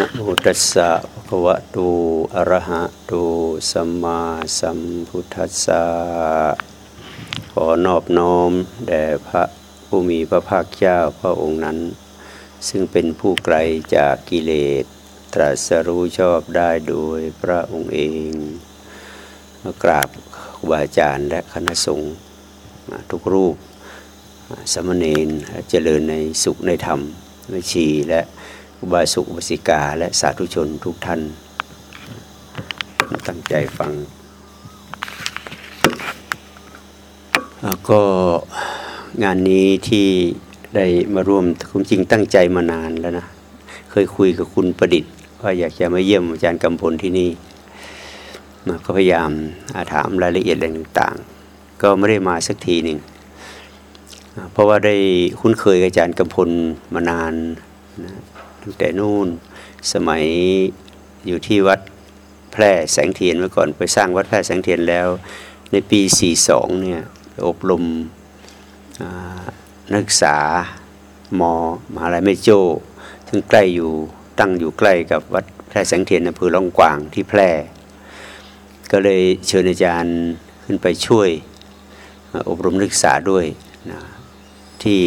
นะโมตัสสะภะคะวะโตอะระหะโตสัมมาสัมพุทธัสสะขอนอบน้อมแด่พระผู้มีพระภาคเจ้าพระองค์นั้น ซึ่งเป็นผู้ไกลจากกิเลส ตรัสรู้ชอบได้โดยพระองค์เองกราบครูบาอาจารย์และคณะสงฆ์ทุกรูปสมณเณรเจริญในสุขในธรรมไม่ชีและ อุบาสกอุบาสิกา และสาธุชนทุกท่าน ตั้งใจฟัง ก็งานนี้ที่ได้มาร่วมคุณจริงตั้งใจมานานแล้วนะ เคยคุยกับคุณประดิษฐ์ ว่าอยากจะมาเยี่ยมอาจารย์กำพลที่นี่ก็พยายามถามรายละเอียดอะไรต่างๆ ก็ไม่ได้มาสักทีหนึ่งเพราะว่าได้คุ้นเคยกับอาจารย์กำพลมานานนะ ตั้งแต่นู่นสมัยอยู่ที่วัดแพร่แสงเทียนเมื่อก่อนไปสร้างวัดแพร่แสงเทียนแล้ว ในปี 42เนี่ยอบรมนักศึกษามมหาลัยแม่โจ้ ซึ่งใกล้อยู่ตั้งอยู่ใกล้กับวัดแพร่แสงเทียนอำเภอล่องกวางที่แพร่ ก็เลยเชิญอาจารย์ขึ้นไปช่วยอบรมนักศึกษาด้วยนะที่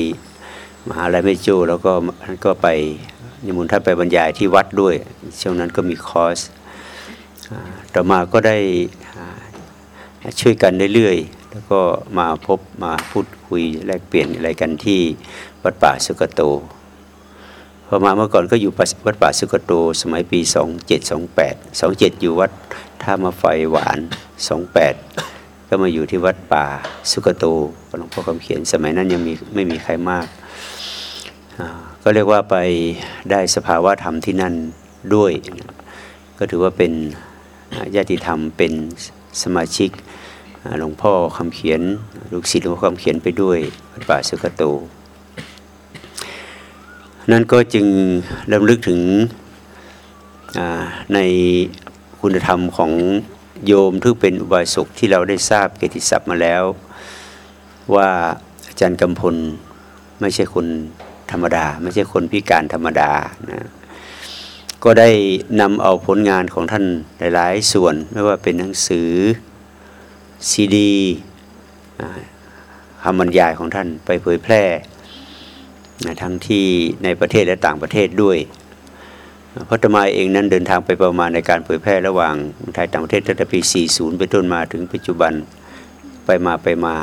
มหาลัยแม่โจ้แล้วก็ท่านก็ไป นิมนต์ท่านไปบรรยายที่วัดด้วย ช่วงนั้นก็มีคอร์สต่อมาก็ได้ช่วยกันเรื่อยๆ แล้วก็มาพบมาพูดคุยแลกเปลี่ยนอะไรกันที่วัดป่าสุกโตพอมาเมื่อก่อนก็อยู่วัดป่าสุกโต สมัยปี 2728 27 อยู่วัดท่ามาไฟหวาน 28 ก็มาอยู่ที่วัดป่าสุกโตหลวงพ่อคำเขียนสมัยนั้นยังมีไม่มีใครมาก ก็เรียกว่าไปได้สภาวะธรรมที่นั่นด้วย ก็ถือว่าเป็นญาติธรรมเป็นสมาชิกหลวงพ่อคำเขียนลูกศิษย์หลวงพ่อคำเขียนไปด้วยป่าสุกโต นั่นก็จึงเริ่มลึกถึงในคุณธรรมของโยมที่เป็นอุบายสกที่เราได้ทราบเกติศัพท์มาแล้ว ว่าอาจารย์กำพลไม่ใช่คน ธรรมดา ไม่ใช่คนพิการธรรมดานะก็ได้นำเอาผลงานของท่านหลาย ๆ ส่วนไม่ว่าเป็นหนังสือซีดีคำบรรยายของท่านไปเผยแพร่นะทั้งที่ในประเทศและต่างประเทศด้วยพระธรรมาเองนั้นเดินทางไปประมาณในการเผยแพร่ระหว่างไทยต่างประเทศตั้งแต่ปี 40เป็นต้นมาถึงปัจจุบันไปมาไปมา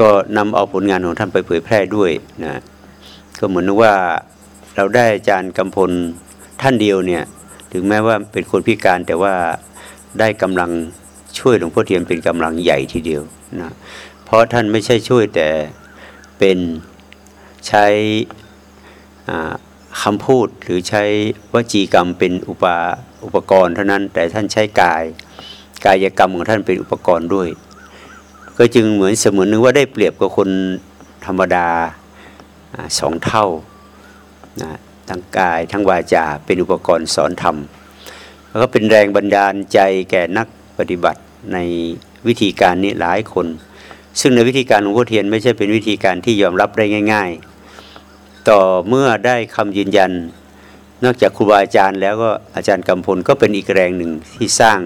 ก็นำเอาผลงานของท่านไปเผยแพร่ด้วยนะก็เหมือนว่าเราได้อาจารย์กำพลท่านเดียวเนี่ยถึงแม้ว่าเป็นคนพิการแต่ว่าได้กำลังช่วยหลวงพ่อเทียมเป็นกำลังใหญ่ทีเดียวนะเพราะท่านไม่ใช่ช่วยแต่เป็นใช้คำพูดหรือใช้วจีกรรมเป็นอุปอุปกรณ์เท่านั้นแต่ท่านใช้กาย กายกรรมของท่านเป็นอุปกรณ์ด้วย ก็จึงเหมือนเสมือนนึกว่าได้เปรียบกับคนธรรมดาสองเท่านะทั้งกายทั้งวาจาเป็นอุปกรณ์สอนธรรมแล้วก็เป็นแรงบันดาลใจแก่นักปฏิบัติในวิธีการนี้หลายคน ซึ่งในวิธีการของพุทเทียนไม่ใช่เป็นวิธีการที่ยอมรับได้ง่าย ๆ ต่อเมื่อได้คำยืนยัน นอกจากครูบาอาจารย์ แล้วก็อาจารย์กำพลก็เป็นอีกแรงหนึ่งที่สร้าง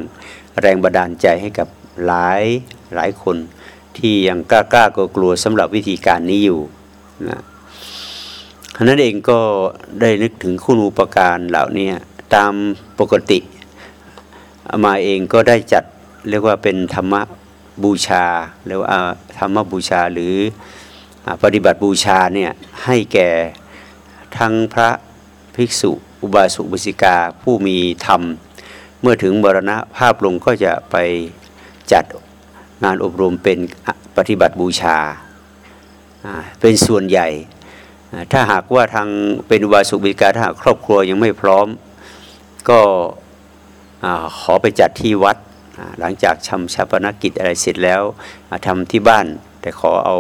แรงบันดาลใจให้กับหลายหลายคน ที่ยังกล้ากล้ากลัวกลัวสำหรับวิธีการนี้อยู่นะนั้นเองก็ได้นึกถึงคุณอุปการเหล่านี้ตามปกติมาเองก็ได้จัดเรียกว่าเป็นธรรมบูชาเรียกว่าธรรมบูชาหรือปฏิบัติบูชาเนี่ยให้แก่ทั้งพระภิกษุอุบาสกบุสิกาผู้มีธรรม เมื่อถึงบรณะภาพลงก็จะไปจัด งานอบรมเป็นปฏิบัติบูชา เป็นส่วนใหญ่ ถ้าหากว่าทางเป็นวาสุบิกาถ้าหากครอบครัวยังไม่พร้อม ก็ขอไปจัดที่วัด หลังจากชำชาปนกิจอะไรเสร็จแล้วทำที่บ้าน แต่ขอเอา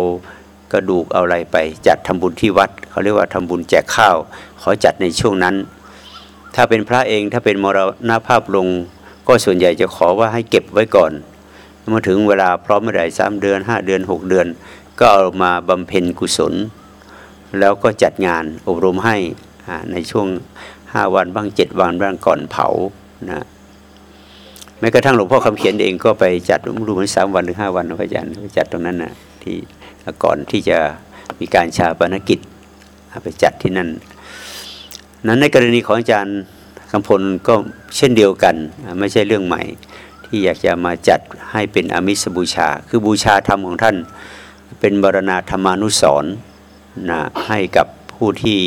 กระดูกเอาอะไรไปจัดทำบุญที่วัด เขาเรียกว่าทำบุญแจกข้าว ขอจัดในช่วงนั้น ถ้าเป็นพระเองถ้าเป็นมรณภาพลง ก็ส่วนใหญ่จะขอว่าให้เก็บไว้ก่อน มาถึงเวลาพร้อมเมื่อไหร่สามเดือนห้าเดือนหกเดือน ก็เอามาบำเพ็ญกุศล แล้วก็จัดงานอบรมให้ในช่วงห้าวันบ้างเจ็ดวันบ้างก่อนเผานะแม้กระทั่งหลวงพ่อคำเขียนเองก็ไปจัดรู้เหมือนสามวันหรือห้าวันพระอาจารย์ไปจัดตรงนั้นนะที่ก่อนที่จะมีการชาปนกิจไปจัดที่นั่น นั้นในกรณีของอาจารย์คำพลก็เช่นเดียวกัน ไม่ใช่เรื่องใหม่ ที่อยากจะมาจัดให้เป็นอมิสบูชา คือบูชาธรรมของท่าน เป็นบรณาธรรมานุสรนะให้กับผู้ที่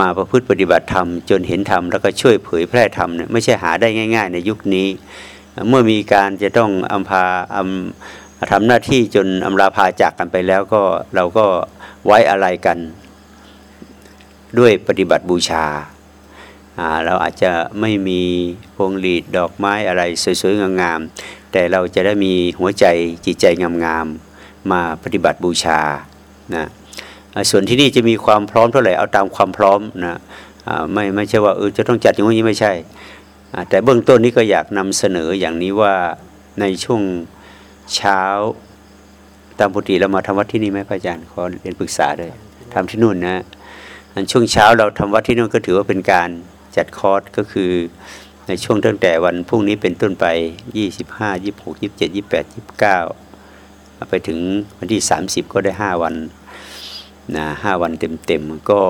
มาประพฤติปฏิบัติธรรม จนเห็นธรรมแล้วก็ช่วยเผยแพร่ธรรมเนี่ยไม่ใช่หาได้ง่าย ๆ ในยุคนี้ เมื่อมีการจะต้องอำพาอำทำหน้าที่จนอำลาพาจากกันไปแล้วก็เราก็ไว้อะไรกัน ด้วยปฏิบัติบูชา เราอาจจะไม่มีพวงหลีดดอกไม้อะไรสวยๆงามๆแต่เราจะได้มีหัวใจจิตใจงามๆมาปฏิบัติบูชานะส่วนที่นี่จะมีความพร้อมเท่าไหร่เอาตามความพร้อมนะไม่ไม่ใช่ว่าเออจะต้องจัดอย่างนี้ไม่ใช่ แต่เบื้องต้นนี้ก็อยากนำเสนออย่างนี้ว่าในช่วงเช้าตามปกติเรามาทำวัดที่นี่ไหมพระอาจารย์ขอเรียนปรึกษาด้วยทำที่นู่นนะช่วงเช้าเราทำวัดที่นู่นก็ถือว่าเป็นการ จัดคอร์สก็คือในช่วงตั้งแต่วันพรุ่งนี้เป็นต้นไป 25 26 27 28 29 ไปถึงวันที่ 30 ก็ได้ 5 วันนะ5วันเต็มๆ ก็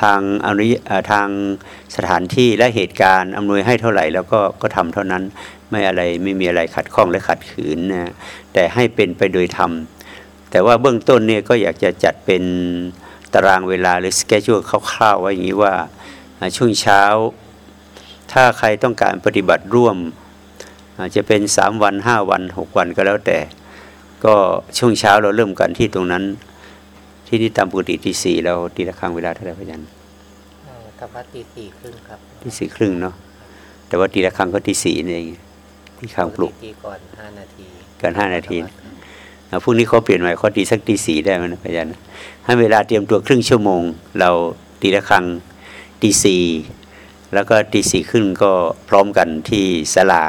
ทางอนุทางสถานที่และเหตุการณ์อำนวยให้เท่าไหร่แล้วก็ก็ทำเท่านั้นไม่อะไรไม่มีอะไรขัดข้องและขัดขืนนะแต่ให้เป็นไปโดยธรรมแต่ว่าเบื้องต้นเนี่ยก็อยากจะจัดเป็นตารางเวลาหรือสเกจ u คร่าวๆไว้อย่างนี้ว่า ช่วงเช้า ถ้าใครต้องการปฏิบัติร่วม อาจจะเป็น 3 วัน 5 วัน 6 วันก็แล้วแต่ ก็ช่วงเช้าเราเริ่มกันที่ตรงนั้น ที่นี่ตามปกติที่สี่เราตีละครั้งเวลาเท่าไหร่พะยันเอ่อกับวัดตีสี่ครึ่งครับที่สี่ครึ่งเนาะแต่ว่าตีละครั้งก็ที่สี่นี่เองที่ข้างปลุกตีก่อนห้านาทีก่อนห้านาทีอ่าพรุ่งนี้เขาเปลี่ยนใหม่เขาตีสักตีสี่ได้ไหมนะพะยันให้เวลาเตรียมตัวครึ่งชั่วโมง เราตีละครั้ง ตีสี่แล้วก็ตีสี่ครึ่งก็พร้อมกันที่ศาลา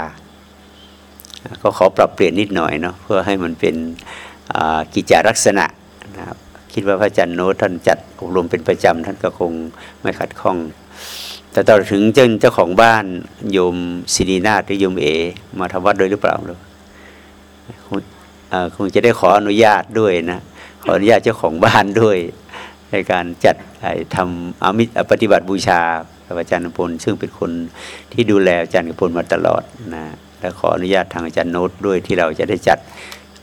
ก็ขอปรับเปลี่ยนนิดหน่อยเนาะเพื่อให้มันเป็นกิจาลักษณะนะครับคิดว่าพระอาจารย์โน้ตท่านจัดอบรมเป็นประจำท่านก็คงไม่ขัดข้อง แต่ตอถึงเจ้าเจ้าของบ้านโยมศินีนาถหรือโยมเอ มาทำวัดด้วยหรือเปล่าลูกคงเอ่อคงจะได้ขออนุญาตด้วยนะขออนุญาตเจ้าของบ้านด้วย ในการจัดไอ้ทำอามิตปฏิบัติบูชาพระอาจารย์นพลซึ่งเป็นคนที่ดูแลอาจารย์กพลมาตลอดนะและขออนุญาตทางอาจารย์โน้ตด้วยที่เราจะได้จัด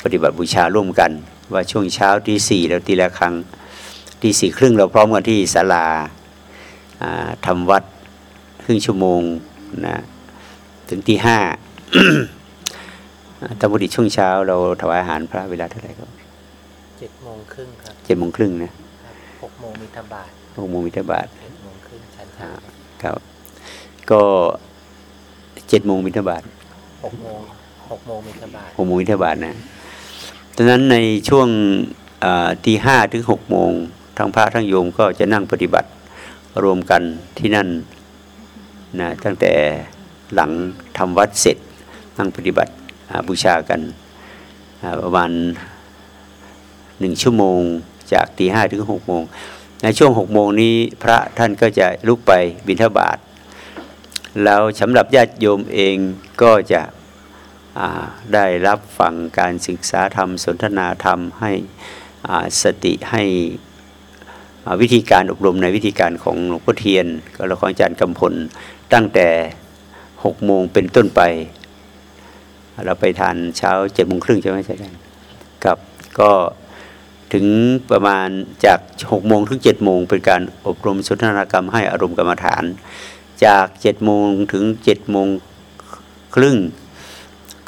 ปฏิบัติบูชาร่วมกัน ว่าช่วงเช้าที่สี่เราตีละครั้งที่สี่ครึ่งเราพร้อมกันที่ศาลาอ่าทำวัดครึ่งชั่วโมงนะถึงที่ห้าตามปกติช่วงเช้าเราถวายอาหารพระเวลาเท่าไหร่ครับเจ็ดโมงครึ่งครับเจ็ดโมงครึ่งนะครับหก โมงมีธบาตหกโมงมิถบาทเจ็ดโมงครึ่งชันเช้าครับ ก็เจ็ดโมงมิถบาทหกโมงหกโมงมีธบาตหกโมงมิถบาทนะดังนั้นในช่วงอ่าตีห้าถึงหกโมงทั้งพระทั้งโยมก็จะนั่งปฏิบัติรวมกันที่นั่นนะตั้งแต่หลังทำวัดเสร็จนั่งปฏิบัติอ่าบูชากันอ่าประมาณหนึ่งชั่วโมง จากตีห้าถึงหกโมง ในช่วงหกโมงนี้พระท่านก็จะลุกไปบิณฑบาตแล้วสำหรับญาติโยมเองก็จะได้รับฟังการศึกษาธรรม สนทนาธรรมให้สติให้วิธีการอบรมในวิธีการของหลวงพ่อเทียนก็ละของอาจารย์กำพลตั้งแต่หกโมงเป็นต้นไป เราไปทานเช้าเจ็ดโมงครึ่งใช่ไหมอาจารย์ครับก็ ถึงประมาณจากหกโมงถึงเจ็ดโมงเป็นการอบรมสนทนากรรมให้อารมณ์กรรมฐาน จากเจ็ดโมงถึงเจ็ดโมงครึ่ง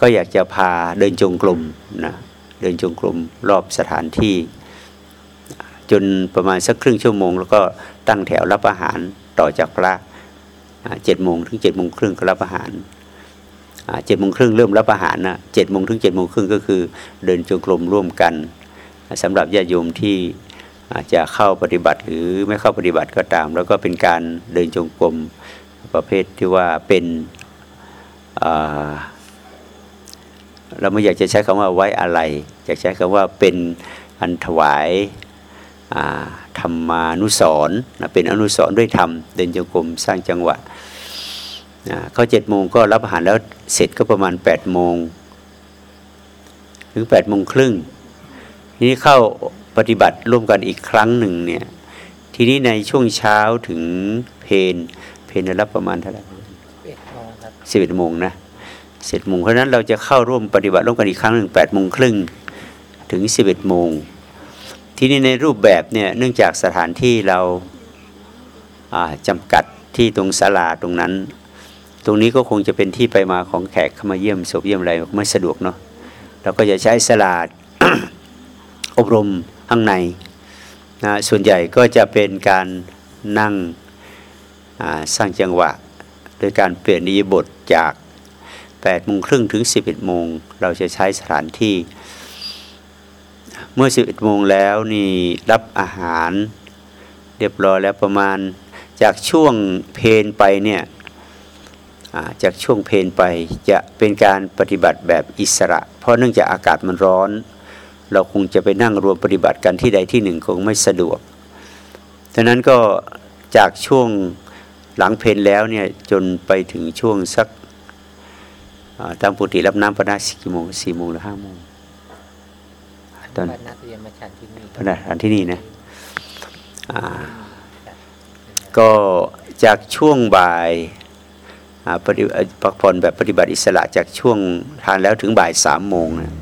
ก็อยากจะพาเดินจงกรมนะเดินจงกรมรอบสถานที่ จนประมาณสักครึ่งชั่วโมง แล้วก็ตั้งแถวรับอาหารต่อจากพระเจ็ดโมงถึงเจ็ดโมงครึ่งก็รับอาหารเจ็ดโมงครึ่งเริ่มรับอาหารนะเจ็ดโมงถึงเจ็ดโมงครึ่งก็คือ เดินจงกรมร่วมกัน สำหรับญาติโยมที่อาจจะเข้าปฏิบัติหรือไม่เข้าปฏิบัติก็ตาม แล้วก็เป็นการเดินจงกรมประเภทที่ว่าเป็นเราไม่อยากจะใช้คำว่าไว้อะไร อยากใช้คำว่าเป็นอันถวายธรรมานุสรนะเป็นอนุสรด้วยธรรมเดินจงกรมสร้างจังหวะเข้าเจ็ดโมงก็รับอาหารแล้วเสร็จก็ประมาณแปดโมงถึงแปดโมงครึ่ง นี้เข้าปฏิบัติร่วมกันอีกครั้งหนึ่งเนี่ย ทีนี้ในช่วงเช้าถึงเพนเพนรับประมาณเท่าไหร่เอ็ดโมงครับสิบเอ็ดโมงนะสิบโมงเพราะฉะนั้นเราจะเข้าร่วมปฏิบัติร่วมกันอีกครั้งหนึ่งแปดโมงครึ่งถึงสิบเอ็ดโมงทีนี้ในรูปแบบเนี่ยเนื่องจากสถานที่เราอ่าจำกัดที่ตรงศาลาตรงนั้น ตรงนี้ก็คงจะเป็นที่ไปมาของแขกเข้ามาเยี่ยมศพเยี่ยมอะไรไม่สะดวกเนาะเราก็จะใช้ศาลา อบรมข้างในนะส่วนใหญ่ก็จะเป็นการนั่งสร้างจังหวะโดยการเปลี่ยนนิยบทจาก8โมงครึ่งถึง 11โมงเราจะใช้สถานที่ เมื่อ 11โมงแล้วนี่รับอาหารเรียบร้อยแล้วประมาณจากช่วงเพนไปเนี่ยจากช่วงเพนไปจะเป็นการปฏิบัติแบบอิสระ เพราะเนื่องจากอากาศมันร้อน เราคงจะไปนั่งรวมปฏิบัติกันที่ใดที่หนึ่งคงไม่สะดวกดังนั้นก็จากช่วงหลังเพนแล้วเนี่ยจนไปถึงช่วงสักตามปกติรับน้ำพระนาสี่โมงสี่โมงหรือห้าโมงตอนวันนักเรียนมาฉันที่นี่พระนาอันที่นี่นะก็จากช่วงบ่ายปฏิพักผ่อนแบบปฏิบัติอิสระจากช่วงทานแล้วถึงบ่ายสามโมงนะ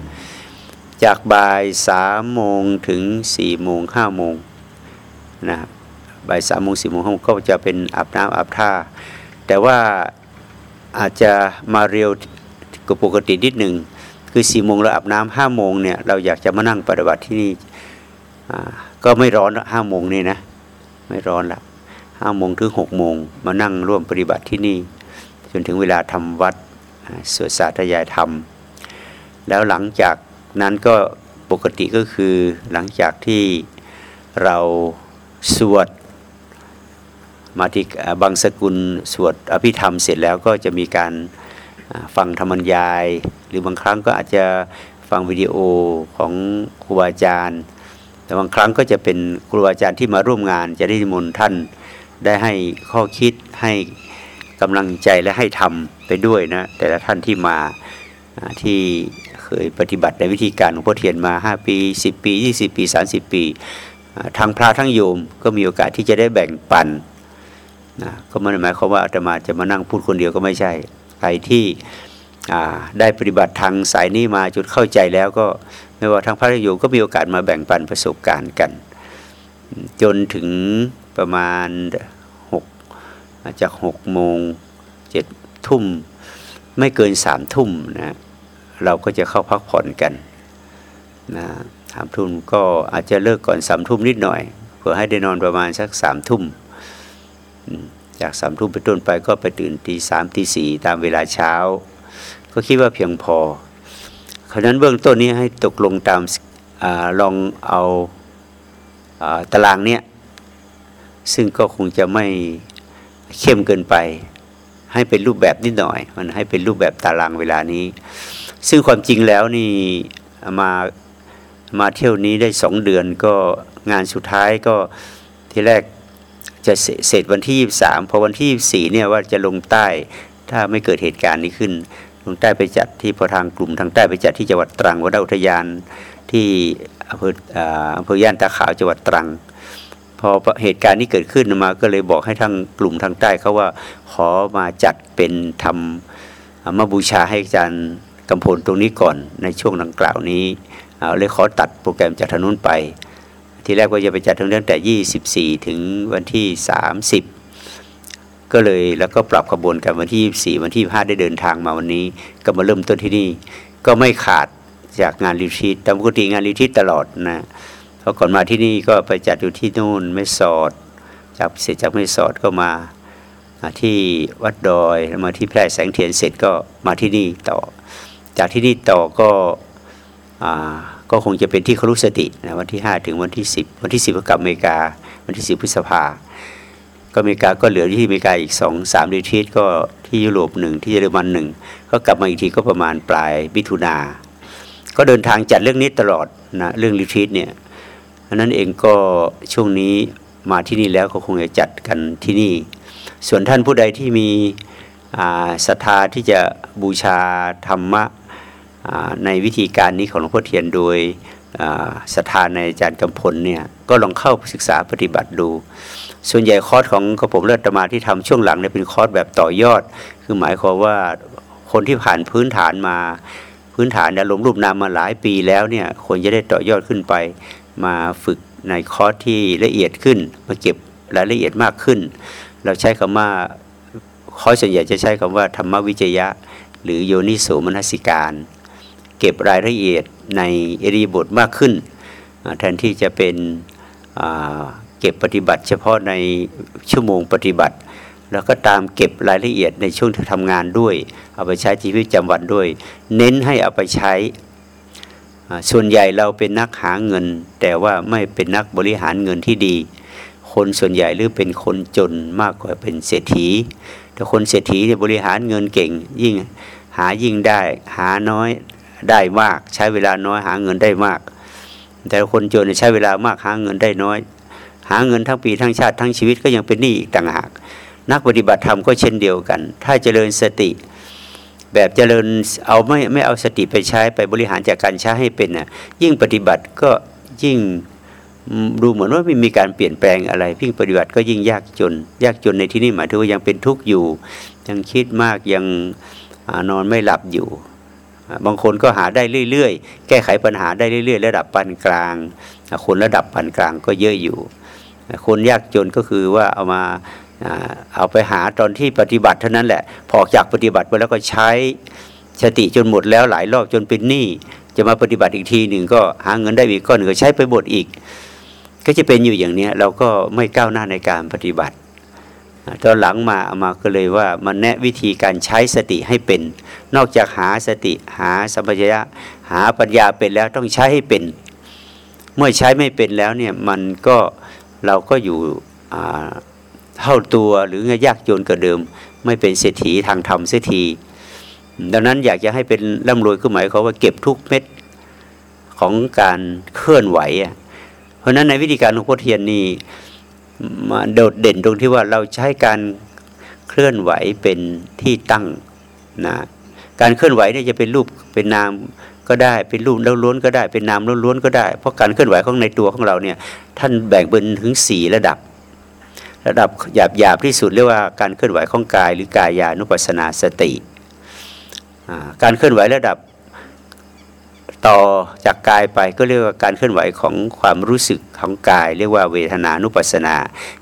จากบ่ายสามโมงถึงสี่โมงห้าโมงนะครับบ่ายสามโมงสี่โมงห้าโมงก็จะเป็นอาบน้ำอาบท่า แต่ว่าอาจจะมาเร็วกว่าปกตินิดหนึ่งคือสี่โมงเราอาบน้ำห้าโมงเนี่ยเราอยากจะมานั่งปฏิบัติที่นี่ก็ไม่ร้อนห้าโมงนี่นะไม่ร้อนละห้าโมงถึงหกโมงมานั่งร่วมปฏิบัติที่นี่ จนถึงเวลาทำวัดสวดสาธยายธรรม แล้วหลังจาก นั้นก็ปกติก็คือหลังจากที่เราสวดมาที่บางสกุลสวดอภิธรรมเสร็จแล้วก็จะมีการฟังธรรมัญญาย หรือบางครั้งก็อาจจะฟังวิดีโอของครูบาอาจารย์ แต่บางครั้งก็จะเป็นครูบาอาจารย์ที่มาร่วมงาน จะได้นิมนต์ท่านได้ให้ข้อคิดให้กำลังใจและให้ทำไปด้วยนะแต่ละท่านที่มาที่ ยปฏิบัติในวิธีการของพ่อเทียนมา 5 ปี 10 ปี 20 ปี 30 ปี ทั้งพระทั้งโยมก็มีโอกาสที่จะได้แบ่งปันนะก็ไม่ได้หมายความว่าอาตมาจะมานั่งพูดคนเดียวก็ไม่ใช่ ใครที่ได้ปฏิบัติทางสายนี้มาจุดเข้าใจแล้วก็ไม่ว่าทางพระโยมก็มีโอกาสมาแบ่งปันประสบการณ์กัน จนถึงประมาณหกจากหกโมงเจ็ดทุ่มไม่เกินสามทุ่มนะ เราก็จะเข้าพักผ่อนกันนะสามทุ่มก็อาจจะเลิกก่อนสามทุ่มนิดหน่อยเพื่อให้ได้นอนประมาณสักสามทุ่มจากสามทุ่มไปต้นไปก็ไปตื่นตีสามตีสี่ตามเวลาเช้า ก็คิดว่าเพียงพอคราวนั้นเบื้องต้นนี้ให้ตกลงตามอาลองเอาอาตารางเนี้ยซึ่งก็คงจะไม่เข้มเกินไป ให้เป็นรูปแบบนิดหน่อย มันให้เป็นรูปแบบตารางเวลานี้ ซึ่งความจริงแล้วนี่มามาเที่ยวนี้ได้สองเดือนก็งานสุดท้ายก็ที่แรกจะเสร็จวันที่ 23พอวันที่ 24เนี่ยว่าจะลงใต้ถ้าไม่เกิดเหตุการณ์นี้ขึ้น ลงใต้ไปจัดที่พอทางกลุ่มทางใต้ไปจัดที่จังหวัดตรังวนอุทยานที่อำเภออำเภอย่านตาขาวจังหวัดตรัง พอเหตุการณ์นี้เกิดขึ้นมา ก็เลยบอกให้ทางกลุ่มทางใต้เขาว่าขอมาจัดเป็นทำมาบูชาให้อาจารย์ กำพลตรงนี้ก่อนในช่วงดังกล่าวนี้อ่าเลยขอตัดโปรแกรมจากทางนู้นไป ทีแรกว่าจะไปจัดทั้งตั้งแต่ 24 ถึงวันที่ 30 ก็เลยแล้วก็ปรับขบวนกันวันที่ 24 วันที่ 5 ได้เดินทางมาวันนี้ ก็มาเริ่มต้นที่นี่ ก็ไม่ขาดจากงานรีทรีตตามปกติงานรีทรีตตลอดนะเพราะก่อนมาที่นี่ก็ไปจัดอยู่ที่นู่นไม่สอดจากเสร็จจากไม่สอดก็มามาที่วัดดอยแล้วมาที่แพร่แสงเทียนเสร็จก็มาที่นี่ต่อ จากที่นี่ต่อก็อก็คงจะเป็นที่ครุสตินะวันที่ 5 ถึงวันที่ 10 วันที่ 10ก็กลับอเมริกา วันที่ 10 พฤษภา ก็อเมริกาก็เหลือที่อเมริกาอีก 2 3รีทรีก็ที่ยุโรปหนึ่งที่เยอรมันหนึ่งก็กลับมาอีกทีก็ประมาณปลายมิถุนา ก็เดินทางจัดเรื่องนี้ตลอดนะเรื่องรีทรีตเนี่ยนั้นเองก็ช่วงนี้มาที่นี่แล้วก็คงจะจัดกันที่นี่ ส่วนท่านผู้ใดที่มีศรัทธาที่จะบูชาธรรมะ ในวิธีการนี้ของหลวงพ่อเทียนโดยอ่าศรัทธาในอาจารย์กำพลเนี่ยก็ลองเข้าศึกษาปฏิบัติดู ส่วนใหญ่คอร์สของกระผมเลือดตมาที่ทำช่วงหลังเนี่ยเป็นคอร์สแบบต่อยอด คือหมายความว่าคนที่ผ่านพื้นฐานมาพื้นฐานอารมณ์รูปนามมาหลายปีแล้วเนี่ยควรจะได้ต่อยอดขึ้นไป มาฝึกในคอร์สที่ละเอียดขึ้น มาเก็บรายละเอียดมากขึ้น เราใช้คำว่าคอร์สส่วนใหญ่จะใช้คำว่าธรรมวิจยะ หรือโยนิโสมนสิการ เก็บรายละเอียดในเอริบทมากขึ้น แทนที่จะเป็นเก็บปฏิบัติ เฉพาะในชั่วโมงปฏิบัติ แล้วก็ตามเก็บรายละเอียดในช่วงที่ทำงานด้วย เอาไปใช้ชีวิตประจำวันด้วย เน้นให้เอาไปใช้ ส่วนใหญ่เราเป็นนักหาเงิน แต่ว่าไม่เป็นนักบริหารเงินที่ดีคนส่วนใหญ่หรือเป็นคนจนมากกว่าเป็นเศรษฐี แต่คนเศรษฐีเนี่ยบริหารเงินเก่ง ยิ่งหายิ่งได้ หาน้อย ได้มาก ใช้เวลาน้อยหาเงินได้มาก แต่คนจนใช้เวลามากหาเงินได้น้อย หาเงินทั้งปีทั้งชาติทั้งชีวิตก็ยังเป็นหนี้อีกต่างหาก นักปฏิบัติธรรมก็เช่นเดียวกัน ถ้าเจริญสติ แบบเจริญเอาไม่ไม่เอาสติไปใช้ไปบริหารจากการใช้ให้เป็นน่ะยิ่งปฏิบัติก็ยิ่งดูเหมือนว่าไม่มีการเปลี่ยนแปลงอะไรยิ่งปฏิบัติก็ยิ่งยากจน ยากจนในที่นี้หมายถึงว่ายังเป็นทุกข์อยู่ ยังคิดมากยังอนอนไม่หลับอยู่ บางคนก็หาได้เรื่อยๆ แก้ไขปัญหาได้เรื่อยๆ ระดับปานกลาง คนระดับปานกลางก็เยอะอยู่ คนยากจนก็คือว่าเอามาเอาไปหาตอนที่ปฏิบัติเท่านั้นแหละ พอจากปฏิบัติไปแล้วก็ใช้สติจนหมดแล้วหลายรอบจนเป็นหนี้จะมาปฏิบัติอีกทีหนึ่งก็หาเงินได้อีกก้อนหนึ่งก็ใช้ไปหมดอีก ก็จะเป็นอยู่อย่างนี้เราก็ไม่ก้าวหน้าในการปฏิบัติ ตอนหลังมาเอามาก็เลยว่ามันแนะวิธีการใช้สติให้เป็น นอกจากหาสติหาสัมปชัญญะหาปัญญาเป็นแล้วต้องใช้ให้เป็น เมื่อใช้ไม่เป็นแล้วเนี่ยมันก็เราก็อยู่เท่าตัวหรือไงยากจนกว่าเดิม ไม่เป็นเศรษฐีทางธรรมเสียทีดังนั้นอยากจะให้เป็นร่ำรวยก็หมายความว่าเก็บทุกเม็ดของการเคลื่อนไหว เพราะฉะนั้นในวิธีการของพุทธเทียนนี่ มาโดดเด่นตรงที่ว่าเราใช้การเคลื่อนไหวเป็นที่ตั้งนะการเคลื่อนไหวเนี่ยจะเป็นรูปเป็นนามก็ได้เป็นรูปแล้วล้วนก็ได้เป็นนามล้วนก็ได้ เพราะการเคลื่อนไหวของในตัวของเราเนี่ยท่านแบ่งเป็นถึงสี่ระดับ ระดับหยาบหยาบที่สุดเรียกว่าการเคลื่อนไหวของกายหรือกายานุปัสนาสติ การเคลื่อนไหวระดับ ต่อจากกายไปก็เรียกว่าการเคลื่อนไหวของความรู้สึกของกาย เรียกว่าเวทนานุปัสสนา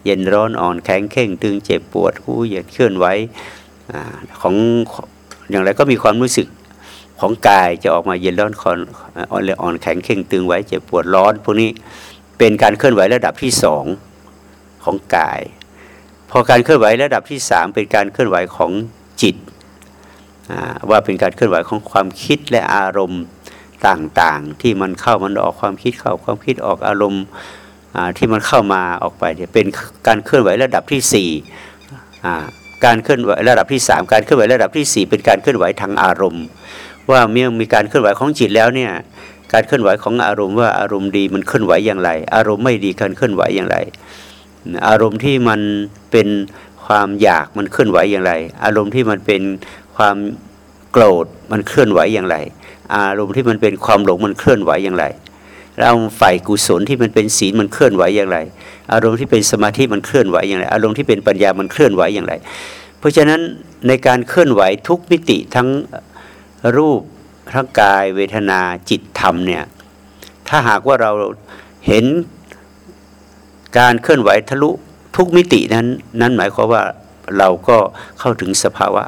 เย็นร้อนอ่อนแข็งเข่งตึงเจ็บปวดหูเหยียดเคลื่อนไหวอของอย่างไรก็มีความรู้สึกของกายจะออกมาเย็นร้อนคอนอ่อนอ่อนแข็งเข่งตึงไว้เจ็บปวดร้อนพวกนี้เป็นการเคลื่อนไหวระดับที่สองของกาย พอการเคลื่อนไหวระดับที่สามเป็นการเคลื่อนไหวของจิตว่าเป็นการเคลื่อนไหวของความคิดและอารมณ์ ต่างๆ ที่มันเข้ามันออกความคิดเข้าความคิดออกอารมณ์ที่มันเข้ามาออกไปเนี่ยเป็นการเคลื่อนไหวระดับที่สี่การเคลื่อนไหวระดับที่สามการเคลื่อนไหวระดับที่สี่เป็นการเคลื่อนไหวทางอารมณ์ ว่าเมื่อมีการเคลื่อนไหวของจิตแล้วเนี่ยการเคลื่อนไหวของอารมณ์ว่าอารมณ์ดีมันเคลื่อนไหวอย่างไร อารมณ์ไม่ดีการเคลื่อนไหวอย่างไร อารมณ์ที่มันเป็นความอยากมันเคลื่อนไหวอย่างไร อารมณ์ที่มันเป็นความโกรธมันเคลื่อนไหวอย่างไร อารมณ์ที่มันเป็นความหลงมันเคลื่อนไหวอย่างไรแล้วฝ่ายกุศลที่มันเป็นศีลมันเคลื่อนไหวอย่างไร อารมณ์ที่เป็นสมาธิมันเคลื่อนไหวอย่างไร อารมณ์ที่เป็นปัญญามันเคลื่อนไหวอย่างไร เพราะฉะนั้นในการเคลื่อนไหวทุกมิติทั้งรูปทั้งกาย เวทนาจิตธรรมเนี่ยถ้าหากว่าเราเห็นการเคลื่อนไหวทะลุทุกมิตินั้น นั้นหมายความว่าเราก็เข้าถึงสภาวะ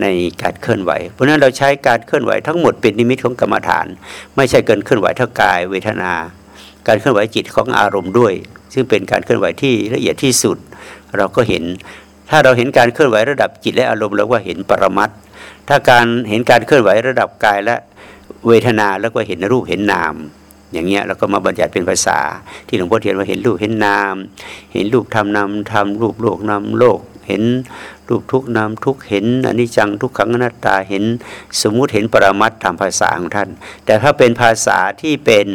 ในการเคลื่อนไหว เพราะนั้นเราใช้การเคลื่อนไหวทั้งหมดเป็นนิมิตของกรรมฐาน ไม่ใช่การเคลื่อนไหวทั้งกายเวทนา การเคลื่อนไหวจิตของอารมณ์ด้วย ซึ่งเป็นการเคลื่อนไหวที่ละเอียดที่สุด เราก็เห็น ถ้าเราเห็นการเคลื่อนไหวระดับจิตและอารมณ์เราก็เห็นปรมัตถ์ถ้าการเห็นการเคลื่อนไหวระดับกายและเวทนาแล้วก็เห็นรูปเห็นนาม อย่างเงี้ยแล้วก็มาบัญญัติเป็นภาษา ที่หลวงพ่อเทียนว่าเห็นรูปเห็นนาม เห็นรูปทำนามทำรูปโลกนามโลก เห็น รูปทุกนามทุกเห็นอนิจจังทุกขังอนัตตาเห็นสมมุติเห็นปรมัตถ์ตามภาษาของท่าน แต่ถ้าเป็นภาษาที่เป็น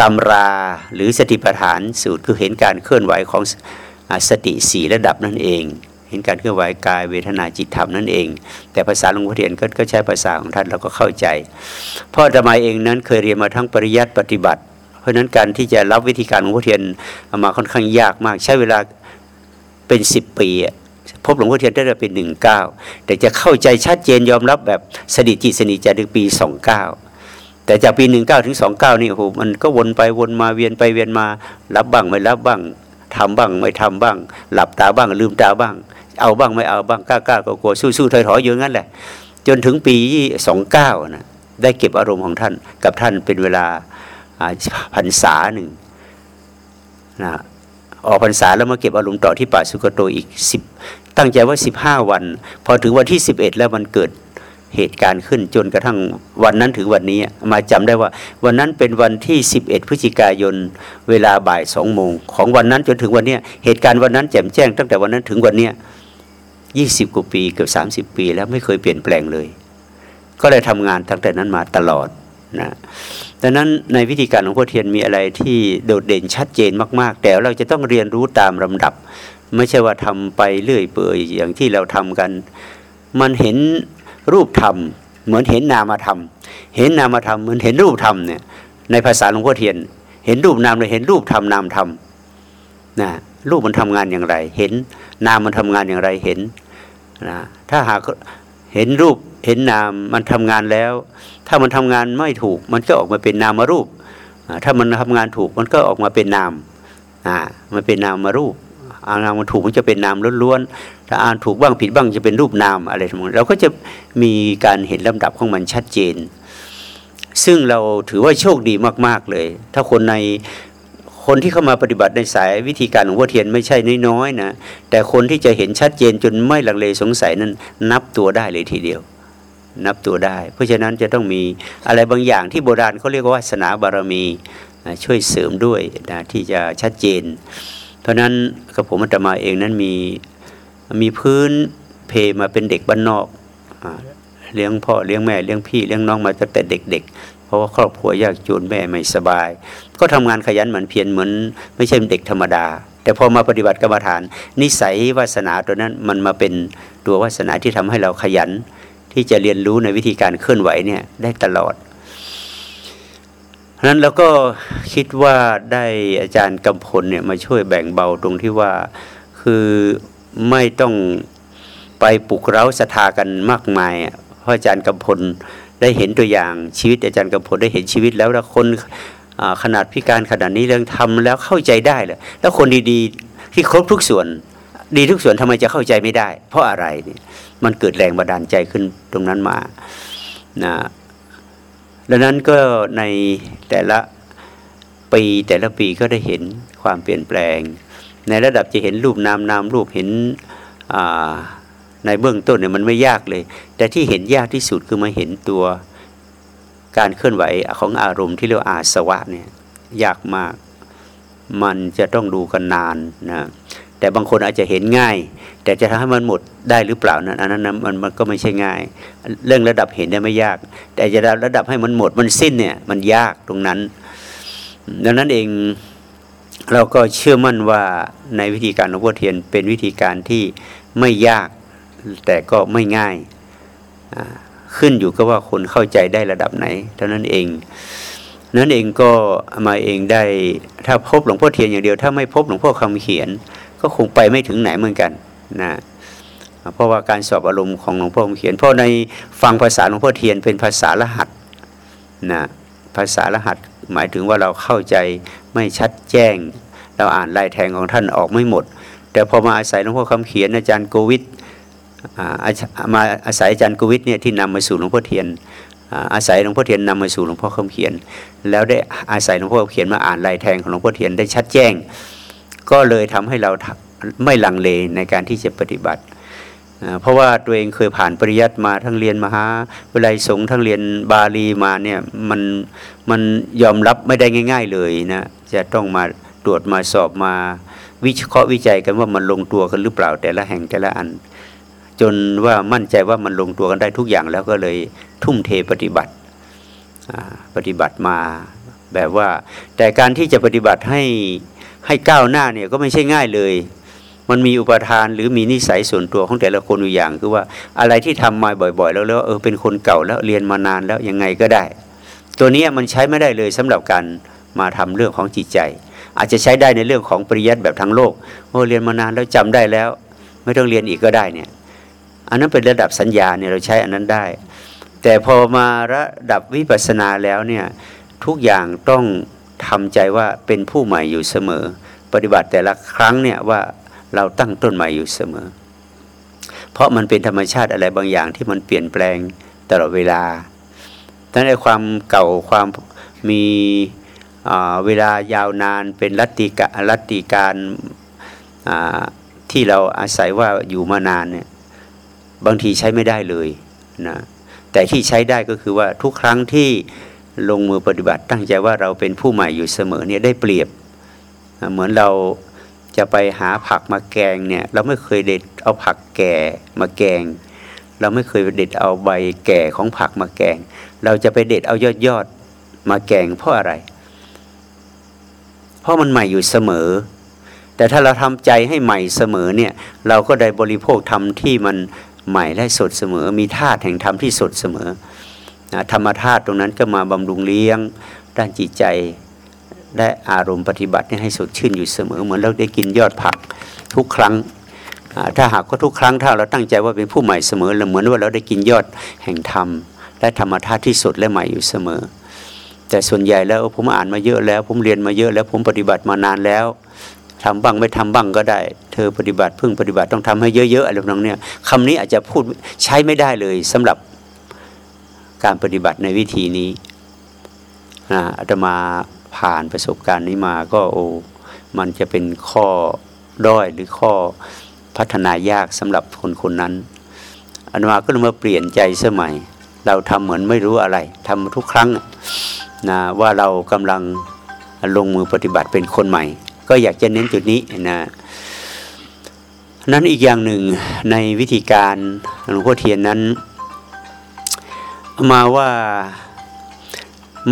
ตำราหรือสติปัฏฐานสูตรคือเห็นการเคลื่อนไหวของสติสี่ระดับนั่นเอง เห็นการเคลื่อนไหวกายเวทนาจิตธรรมนั่นเอง แต่ภาษาหลวงพ่อเทียนก็ใช้ภาษาของท่านเราก็เข้าใจพ่อธรรมาเองนั้นเคยเรียนมาทั้งปริยัติปฏิบัติ เพราะฉะนั้นการที่จะรับวิธีการหลวงพ่อเทียนเอามาค่อนข้างยากมากใช้เวลาเป็นสิบปีอะ พบหลวงพ่อเทียนได้เป็นหนึ่งเก้าแต่จะเข้าใจชัดเจนยอมรับแบบสนิทจิตสนิทใจถึงปีสองเก้าแต่จากปีหนึ่งเก้าถึงสองเก้านี่โอ้โหมันก็วนไปวนมาเวียนไปเวียนมา รับบ้างไม่รับบ้างทำบ้างไม่ทำบ้าง หลับตาบ้างลืมตาบ้าง เอาบ้างไม่เอาบ้างกล้ากล้ากลัวกลัวสู้สู้ถอยถอยอยู่งั้นแหละ จนถึงปีสองเก้านะได้เก็บอารมณ์ของท่านกับท่านเป็นเวลาอ่าพรรษาหนึ่งนะออกพรรษาแล้วมาเก็บอารมณ์ต่อที่ป่าสุกโตอีกสิบ ตั้งใจว่าสิบห้าวัน พอถึงวันที่สิบเอ็ดแล้วมันเกิดเหตุการณ์ขึ้นจนกระทั่งวันนั้นถึงวันนี้มาจำได้ว่า วันนั้นเป็นวันที่ 11 พฤศจิกายน เวลาบ่ายสองโมงของวันนั้นจนถึงวันนี้เหตุการณ์วันนั้นแจ่มแจ้ง ตั้งแต่วันนั้นถึงวันนี้ยี่สิบกว่าปีเกือบสา30 ปีแล้วไม่เคยเปลี่ยนแปลงเลย ก็เลยทำงานตั้งแต่นั้นมาตลอดนะดังนั้นในวิธีการของพ่อเทียนมีอะไรที่โดดเด่นชัดเจนมาก ๆ แต่เราจะต้องเรียนรู้ตามลำดับ ไม่ใช่ว่าทำไปเรื่อยเปื่อยอย่างที่เราทำกัน มันเห็นรูปธรรม เหมือนเห็นนามธรรม เห็นนามธรรมเหมือนเห็นรูปธรรมเนี่ยในภาษาหลวงพ่อเทียน เห็นรูปนามเลยเห็นรูปธรรมนามธรรมนะรูปมันทำงานอย่างไร เห็นนามมันทำงานอย่างไรเห็นนะถ้าหากเห็นรูปเห็นนามมันทำงานแล้ว ถ้ามันทำงานไม่ถูก มันก็ออกมาเป็นนามรูป ถ้ามันทำงานถูกมันก็ออกมาเป็นนามอ่ามันเป็นนามรูป อ่านามมันถูกมันจะเป็นนามล้วนๆถ้าอ่านถูกบ้างผิดบ้างจะเป็นรูปนามอะไรทั้งหมดเราก็จะมีการเห็นลำดับของมันชัดเจน ซึ่งเราถือว่าโชคดีมาก ๆเลย ถ้าคนในคนที่เข้ามาปฏิบัติในสายวิธีการของพ่อเทียนไม่ใช่น้อยๆนะแต่คนที่จะเห็นชัดเจนจนไม่ลังเลสงสัยนั้นนับตัวได้เลยทีเดียว นับตัวได้ เพราะฉะนั้นจะต้องมีอะไรบางอย่างที่โบราณเขาเรียกว่าวาสนาบารมีช่วยเสริมด้วยนะที่จะชัดเจน เพราะนั้นกับผมอาตมาเองนั้นมีมีพื้นเพมาเป็นเด็กบ้านนอกอเลี้ยงพ่อเลี้ยงแม่เลี้ยงพี่เลี้ยงน้องมาตั้งแต่เด็ก ๆ เพราะว่าครอบครัวยากจนแม่ไม่สบาย ก็ทำงานขยันหมั่นเพียรเหมือน ไม่ใช่เด็กธรรมดา แต่พอมาปฏิบัติกรรมฐาน นิสัยวาสนาตัวนั้นมันมาเป็นตัววาสนาที่ทำให้เราขยัน ที่จะเรียนรู้ในวิธีการเคลื่อนไหวเนี่ยได้ตลอดะนั้นเราก็คิดว่าได้อาจารย์กำพลเนี่ยมาช่วยแบ่งเบาตรงที่ว่าคือไม่ต้องไปปลุกเร้าศรัทธากันมากมายเพราะอาจารย์กำพลได้เห็นตัวอย่างชีวิตอาจารย์กำพลได้เห็นชีวิตแล้วแล้วคนขนาดพิการขนาดนี้เรื่องทำแล้วเข้าใจได้เลยแล้วคนดีๆที่ครบทุกส่วน ดีทุกส่วนทำไมจะเข้าใจไม่ได้ เพราะอะไรเนี่ยมันเกิดแรงบันดาลใจขึ้นตรงนั้นมานะ ดังนั้นก็ในแต่ละปีแต่ละปีก็ได้เห็นความเปลี่ยนแปลง ในระดับจะเห็นรูปนามนามรูปเห็นในเบื้องต้นเนี่ยมันไม่ยากเลย แต่ที่เห็นยากที่สุดคือมาเห็นตัวการเคลื่อนไหวของอารมณ์ที่เรียกว่าอาสวะเนี่ยยากมาก มันจะต้องดูกันนานนะ แต่บางคนอาจจะเห็นง่าย แต่จะทำให้มันหมดได้หรือเปล่านั้นอันนั้นมันมันก็ไม่ใช่ง่าย เรื่องระดับเห็นเนี่ยไม่ยาก แต่จะระดับให้มันหมดมันสิ้นเนี่ยมันยากตรงนั้น ดังนั้นเองเราก็เชื่อมั่นว่าในวิธีการหลวงพ่อเทียนเป็นวิธีการที่ไม่ยากแต่ก็ไม่ง่ายขึ้นอยู่กับว่าคนเข้าใจได้ระดับไหน เท่านั้นเอง นั้นเองก็มาเองได้ถ้าพบหลวงพ่อเทียนอย่างเดียว ถ้าไม่พบหลวงพ่อคำเขียน ก็คงไปไม่ถึงไหนเหมือนกันนะเพราะว่าการสอบอารมณ์ของหลวงพ่อคำเขียน เพราะในฟังภาษาหลวงพ่อเทียนเป็นภาษารหัสนะภาษารหัสหมายถึงว่าเราเข้าใจไม่ชัดแจ้ง เราอ่านลายแทงของท่านออกไม่หมด แต่พอมาอาศัยหลวงพ่อคำเขียนอาจารย์โกวิทมาอาศัยอาจารย์โกวิทเนี่ยที่นำมาสู่หลวงพ่อเทียน อาอาศัยหลวงพ่อเทียนนำมาสู่หลวงพ่อคำเขียน แล้วได้อาศัยหลวงพ่อคำเขียนมาอ่านลายแทงของหลวงพ่อเทียนได้ชัดแจ้ง ก็เลยทำให้เราไม่ลังเลในการที่จะปฏิบัติ เพราะว่าตัวเองเคยผ่านปริยัติมาทั้งเรียนมหาวิทยาลัยสงฆ์ทั้งเรียนบาลีมาเนี่ยมันมันยอมรับไม่ได้ง่าย ๆเลยนะจะต้องมาตรวจมาสอบมาวิเคราะห์วิจัยกันว่ามันลงตัวกันหรือเปล่าแต่ละแห่งแต่ละอัน จนว่ามั่นใจว่ามันลงตัวกันได้ทุกอย่างแล้วก็เลยทุ่มเทปฏิบัติปฏิบัติมาแบบว่า แต่การที่จะปฏิบัติให้ ให้ก้าวหน้าเนี่ยก็ไม่ใช่ง่ายเลย มันมีอุปทานหรือมีนิสัยส่วนตัวของแต่ละคนอยู่อย่าง คือว่าอะไรที่ทำมาบ่อย ๆ แล้วแล้วเออเป็นคนเก่าแล้วเรียนมานานแล้วยังไงก็ได้ ตัวนี้มันใช้ไม่ได้เลยสำหรับการมาทำเรื่องของจิตใจ อาจจะใช้ได้ในเรื่องของปริยัติแบบทางโลกโอ้เรียนมานานแล้วจำได้แล้ว ไม่ต้องเรียนอีกก็ได้เนี่ยอันนั้นเป็นระดับสัญญาเนี่ยเราใช้อันนั้นได้ แต่พอมาระดับวิปัสสนาแล้วเนี่ยทุกอย่างต้อง ทำใจว่าเป็นผู้ใหม่อยู่เสมอ ปฏิบัติแต่ละครั้งเนี่ยว่าเราตั้งต้นใหม่อยู่เสมอ เพราะมันเป็นธรรมชาติอะไรบางอย่างที่มันเปลี่ยนแปลงตลอดเวลาทั้งในความเก่าความมีเวลายาวนานเป็นรัตติกะรัตติการที่เราอาศัยว่าอยู่มานานเนี่ยบางทีใช้ไม่ได้เลยนะแต่ที่ใช้ได้ก็คือว่าทุกครั้งที่ ลงมือปฏิบัติ ตั้งใจว่าเราเป็นผู้ใหม่อยู่เสมอเนี่ยได้เปรียบ เหมือนเราจะไปหาผักมาแกงเนี่ยเราไม่เคยเด็ดเอาผักแก่มาแกง เราไม่เคยเด็ดเอาใบแก่ของผักมาแกง เราจะไปเด็ดเอายอดยอดมาแกงเพราะอะไร เพราะมันใหม่อยู่เสมอ แต่ถ้าเราทำใจให้ใหม่เสมอเนี่ยเราก็ได้บริโภคธรรมที่มันใหม่และสดเสมอ มีธาตุแห่งธรรมที่สดเสมอ นะธรรมธาตุตรงนั้นก็มาบำรุงเลี้ยง ด้านจิตใจและอารมณ์ปฏิบัติให้สดชื่นอยู่เสมอ เหมือนเราได้กินยอดผักทุกครั้งถ้าหากว่าทุกครั้งถ้าเราตั้งใจว่าเป็นผู้ใหม่เสมอเราเหมือนว่าเราได้กินยอดแห่งธรรม และธรรมธาตุที่สดและใหม่อยู่เสมอ แต่ส่วนใหญ่แล้วผมอ่านมาเยอะแล้ว ผมเรียนมาเยอะแล้วผมปฏิบัติมานานแล้วทำบ้างไม่ทำบ้างก็ได้ เธอปฏิบัติเพึ่งปฏิบัติต้องทำให้เยอะๆอะไรแบบนี้คำนี้อาจจะพูดใช้ไม่ได้เลยสำหรับ การปฏิบัติในวิธีนี้อาตมาผ่านประสบการณ์นี้มาก็โอ้มันจะเป็นข้อด้อยหรือข้อพัฒนายากสำหรับคนคนนั้นอาตมาก็เลยมาเปลี่ยนใจสมัย เราทำเหมือนไม่รู้อะไรทำทุกครั้งนะว่าเรากำลังลงมือปฏิบัติเป็นคนใหม่ ก็อยากจะเน้นจุดนี้นะนั้นอีกอย่างหนึ่งในวิธีการหลวงพ่อเทียนนั้น มาว่า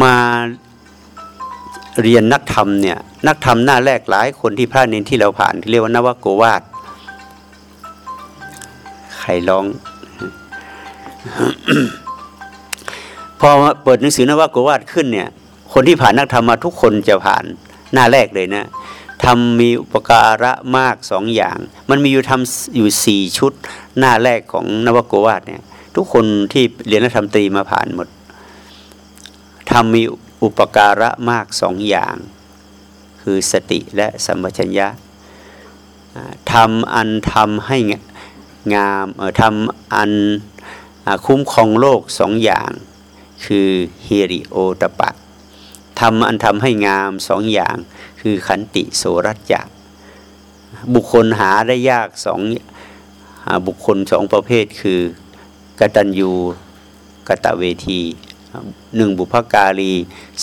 มาเรียนนักธรรมเนี่ยนักธรรมหน้าแรกหลายคนที่พระเนนที่เราผ่านที่เรียกว่านวโกวาดใครร้อง พอเปิดหนังสือนวโกวาดขึ้นเนี่ย คนที่ผ่านนักธรรมมาทุกคนจะผ่านหน้าแรกเลยนะทำมีอุปการะมากสองอย่าง มันมีอยู่ทำอยู่สี่ชุดหน้าแรกของนวโกวาดเนี่ย ทุกคนที่เรียนนักธรรมตรีมาผ่านหมดทำมีอุปการะมากสองอย่าง คือสติและสัมปชัญญะทำอันทำให้งามทำอันคุ้มครองโลกสองอย่าง คือเฮริโอตปะทำอันทำให้งามสองอย่าง คือขันติโสรัจจะบุคคลหาได้ยากสองบุคคลสองประเภทคือ กตัญญูกะตะเวทีหนึ่งบุพการี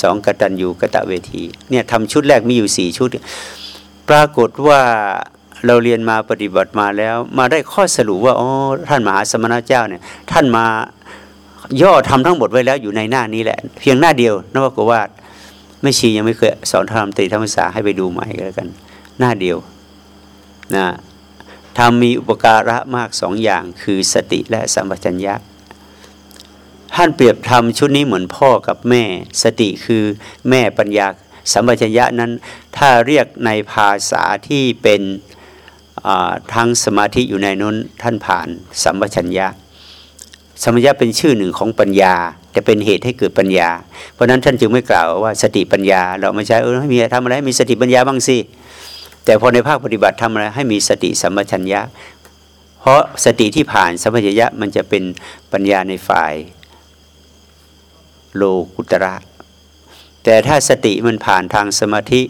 สองกตัญญูกะตะเวทีเนี่ยทำชุดแรกมีอยู่สี่ชุด ปรากฏว่าเราเรียนมาปฏิบัติมาแล้ว มาได้ข้อสรุปว่าอ๋อท่านมหาสมณเจ้าเนี่ยท่านมาย่อทำทั้งหมดไว้แล้วอยู่ในหน้านี้แหละ เพียงหน้าเดียวนวกวาดไม่ชียังไม่เคยสอนธรรมตรีธรรมศาให้ไปดูใหม่ก็แล้วกัน หน้าเดียวนะ ทำมีอุปการะมากสองอย่างคือสติและสัมปชัญญะท่านเปรียบทำชุดนี้เหมือนพ่อกับแม่ สติคือแม่ปัญญาสัมปชัญญะนั้น ถ้าเรียกในภาษาที่เป็นทั้งสมาธิอยู่ในนั้นท่านผ่านสัมปชัญญะสัมปชัญญะเป็นชื่อหนึ่งของปัญญาจะเป็นเหตุให้เกิดปัญญา เพราะนั้นท่านจึงไม่กล่าวว่าสติปัญญา เราไม่ใช่เออให้มีทำอะไรมีสติปัญญาบ้างสิ แต่พอในภาคปฏิบัติทำอะไรให้มีสติสัมปชัญญะ เพราะสติที่ผ่านสัมปชัญญะมันจะเป็นปัญญาในฝ่ายโลกุตระ แต่ถ้าสติมันผ่านทางสมาธิ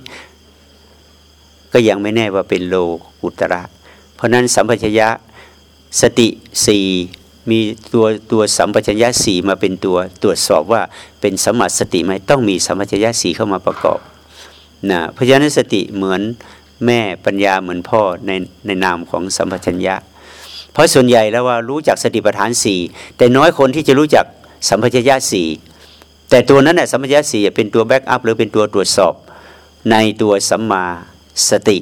ก็ยังไม่แน่ว่าเป็นโลกุตระ เพราะนั้นสัมปชัญญะสติสี่มีตัวตัวสัมปชัญญะสี่มาเป็นตัวตรวจสอบว่าเป็นสมัติสติไหมต้องมีสัมปชัญญะสี่เข้ามาประกอบนะเพราะฉะนั้นสติเหมือน แม่ปัญญาเหมือนพ่อในในนามของสัมปชัญญะ เพราะส่วนใหญ่แล้วว่ารู้จักสติปัฏฐานสี่แต่น้อยคนที่จะรู้จักสัมปชัญญะสี่แต่ตัวนั้นน่ะสัมปชัญญะสี่เป็นตัวแบ็กอัพหรือเป็นตัวตรวจสอบในตัวสัมมาสติ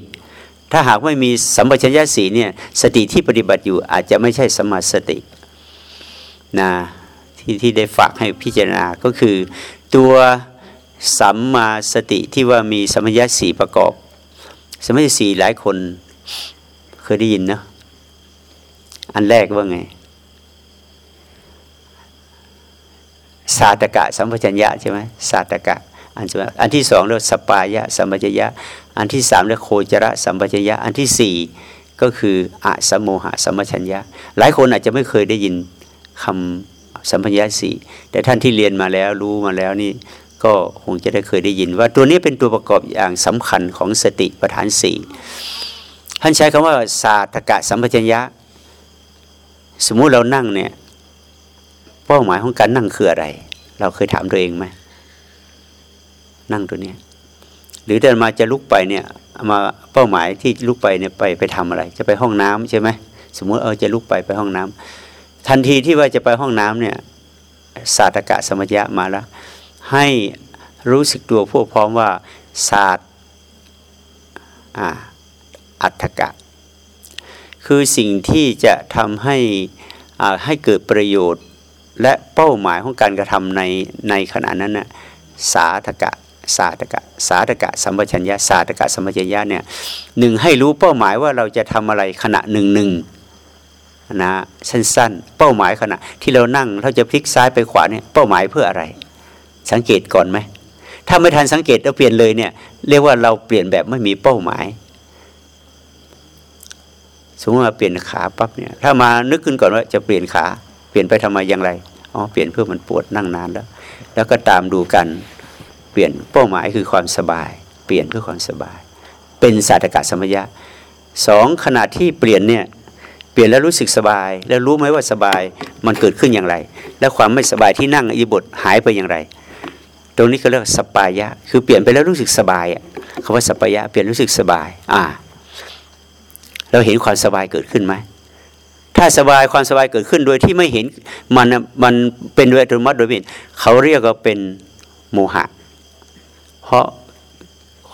ถ้าหากไม่มีสัมปชัญญะสีเนี่ยสติที่ปฏิบัติอยู่อาจจะไม่ใช่สัมมาสตินะที่ที่ได้ฝากให้พิจารณาก็คือ ตัวสัมมาสติที่ว่ามีสัมปชัญญะสีประกอบ สัมปชัญญะสีหลายคนเคยได้ยินเนาะอันแรกว่าไง สาตกะ สัมปชัญญะใช่ไหมสาตกะ อันอันที่สองเรียกสปายะ สัมปชัญญะ อันที่สามเรียกโคจระ สัมปชัญญะ อันที่สี่ก็คืออะสมโมหะสัมปชัญญะ หลายคนอาจจะไม่เคยได้ยินคำสัมปชัญญะสี่แต่ท่านที่เรียนมาแล้วรู้มาแล้วนี่ ก็คงจะได้เคยได้ยิน ว่าตัวนี้เป็นตัวประกอบอย่างสำคัญของสติปัฏฐานสี่ท่านใช้คำว่าศาสตกะสัมปชัญญะ สมมุติเรานั่งเนี่ยเป้าหมายของการนั่งคืออะไร เราเคยถามตัวเองไหมนั่งตัวเนี้ยหรือเดินมาจะลุกไปเนี่ยมาเป้าหมายที่ลุกไปเนี่ยไปไปทำอะไร จะไปห้องน้ำใช่ไหมสมมุติเออจะลุกไปไปห้องน้ำทันทีที่ว่าจะไปห้องน้ำเนี่ยศาสตกะสมัญญะมาแล้ว ให้รู้สึกตัวพวกพร้อมว่าศาสตร์อัตถกะ คือสิ่งที่จะทำให้ให้เกิดประโยชน์ และเป้าหมายของการกระทำในในขณะนั้นน่ะสาธกะสาธกะสาธกะสัมปชัญญะสาธกะสัมปชัญญะเนี่ยหนึ่งให้รู้เป้าหมายว่าเราจะทำอะไรขณะหนึ่งหนึ่งนะสั้นๆ เป้าหมายขณะที่เรานั่งเราจะพลิกซ้ายไปขวาเนี่ยเป้าหมายเพื่ออะไร สังเกตก่อนไหมถ้าไม่ทันสังเกตเราเปลี่ยนเลยเนี่ย เรียกว่าเราเปลี่ยนแบบไม่มีเป้าหมาย สมมติว่าเปลี่ยนขาปั๊บเนี่ย ถ้ามานึกขึ้นก่อนว่าจะเปลี่ยนขา เปลี่ยนไปทำไมอย่างไรอ๋อเปลี่ยนเพื่อมันปวดนั่งนานแล้ว แล้วก็ตามดูกันเปลี่ยนเป้าหมายคือความสบาย เปลี่ยนเพื่อความสบาย เป็นศาสตกะสมัญญะสองขณะที่เปลี่ยนเนี่ยเปลี่ยนแล้วรู้สึกสบาย แล้วรู้ไหมว่าสบายมันเกิดขึ้นอย่างไร แล้วความไม่สบายที่นั่งอิบทหายไปอย่างไร ตรงนี้ก็เรียกสัปปายะ คือเปลี่ยนไปแล้วรู้สึกสบายอะคำว่าสัปปายะ เปลี่ยนรู้สึกสบาย อ่า เราเห็นความสบายเกิดขึ้นไหมถ้าสบายความสบายเกิดขึ้นโดยที่ไม่เห็นมันมันเป็นโดยอัตโนมัติโดยไม่เห็นเขาเรียกว่าเป็นโมหะ เพราะ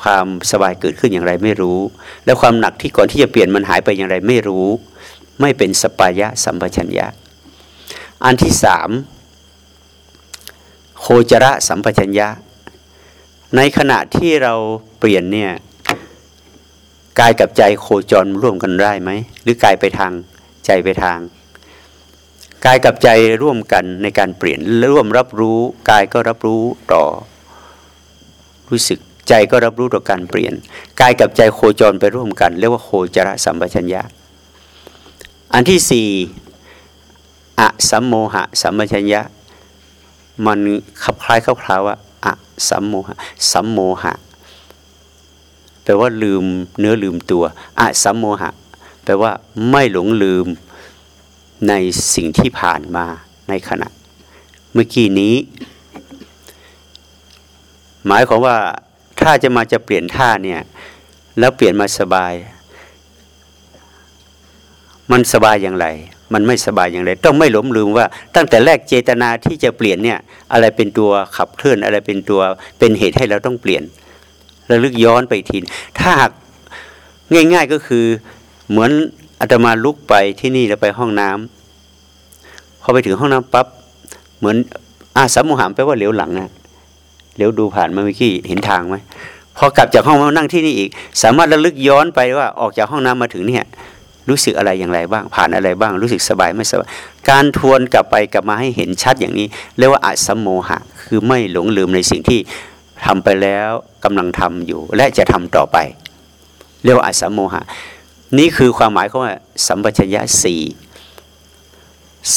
ความสบายเกิดขึ้นอย่างไรไม่รู้ แล้วความหนักที่ก่อนที่จะเปลี่ยนมันหายไปอย่างไรไม่รู้ ไม่เป็นสัปปายะสัมปชัญญะ อันที่สาม โคจระสัมปชัญญะ ในขณะที่เราเปลี่ยนเนี่ยกายกับใจโคจรร่วมกันได้ไหม หรือกายไปทางใจไปทาง กายกับใจร่วมกันในการเปลี่ยนร่วมรับรู้กายก็รับรู้ต่อ รู้สึกใจก็รับรู้ต่อการเปลี่ยนกายกับใจโคจรไปร่วมกันเรียกว่าโคจรสัมปชัญญะ อันที่สี่อะสัมโมหะสัมปชัญญะ มันขับคล้ายขับคล้าว่าอะสัมโมหะสัมโมหะ แปลว่าลืมเนื้อลืมตัวอะสัมโมหะ แปลว่าไม่หลงลืมในสิ่งที่ผ่านมาในขณะ เมื่อกี้นี้ หมายความว่าถ้าจะมาจะเปลี่ยนท่าเนี่ยแล้วเปลี่ยนมาสบาย มันสบายอย่างไร มันไม่สบายอย่างไร ต้องไม่หลงลืมว่า ตั้งแต่แรกเจตนาที่จะเปลี่ยนเนี่ยอะไรเป็นตัวขับเคลื่อนอะไรเป็นตัวเป็นเหตุให้เราต้องเปลี่ยนระลึกย้อนไปทีถ้าหากง่าย ๆก็คือเหมือนอาตมาลุกไปที่นี่แล้วไปห้องน้ำพอไปถึงห้องน้ำปั๊บเหมือนอาสัมโมหามแปลว่าเหลียวหลังนะเหลียวดูผ่านมาเมื่อกี้เห็นทางไหมพอกลับจากห้องมานั่งที่นี่อีก สามารถระลึกย้อนไปว่าออกจากห้องน้ำมาถึงเนี่ย รู้สึกอะไรอย่างไรบ้าง ผ่านอะไรบ้าง รู้สึกสบายไม่สบาย การทวนกลับไปกลับมาให้เห็นชัดอย่างนี้เรียกว่าอาสัมโมหะ คือไม่หลงลืมในสิ่งที่ทำไปแล้วกำลังทำอยู่ และจะทำต่อไป เรียกว่าอาสัมโมหะ นี่คือความหมายของว่าสัมปชัญญะสี่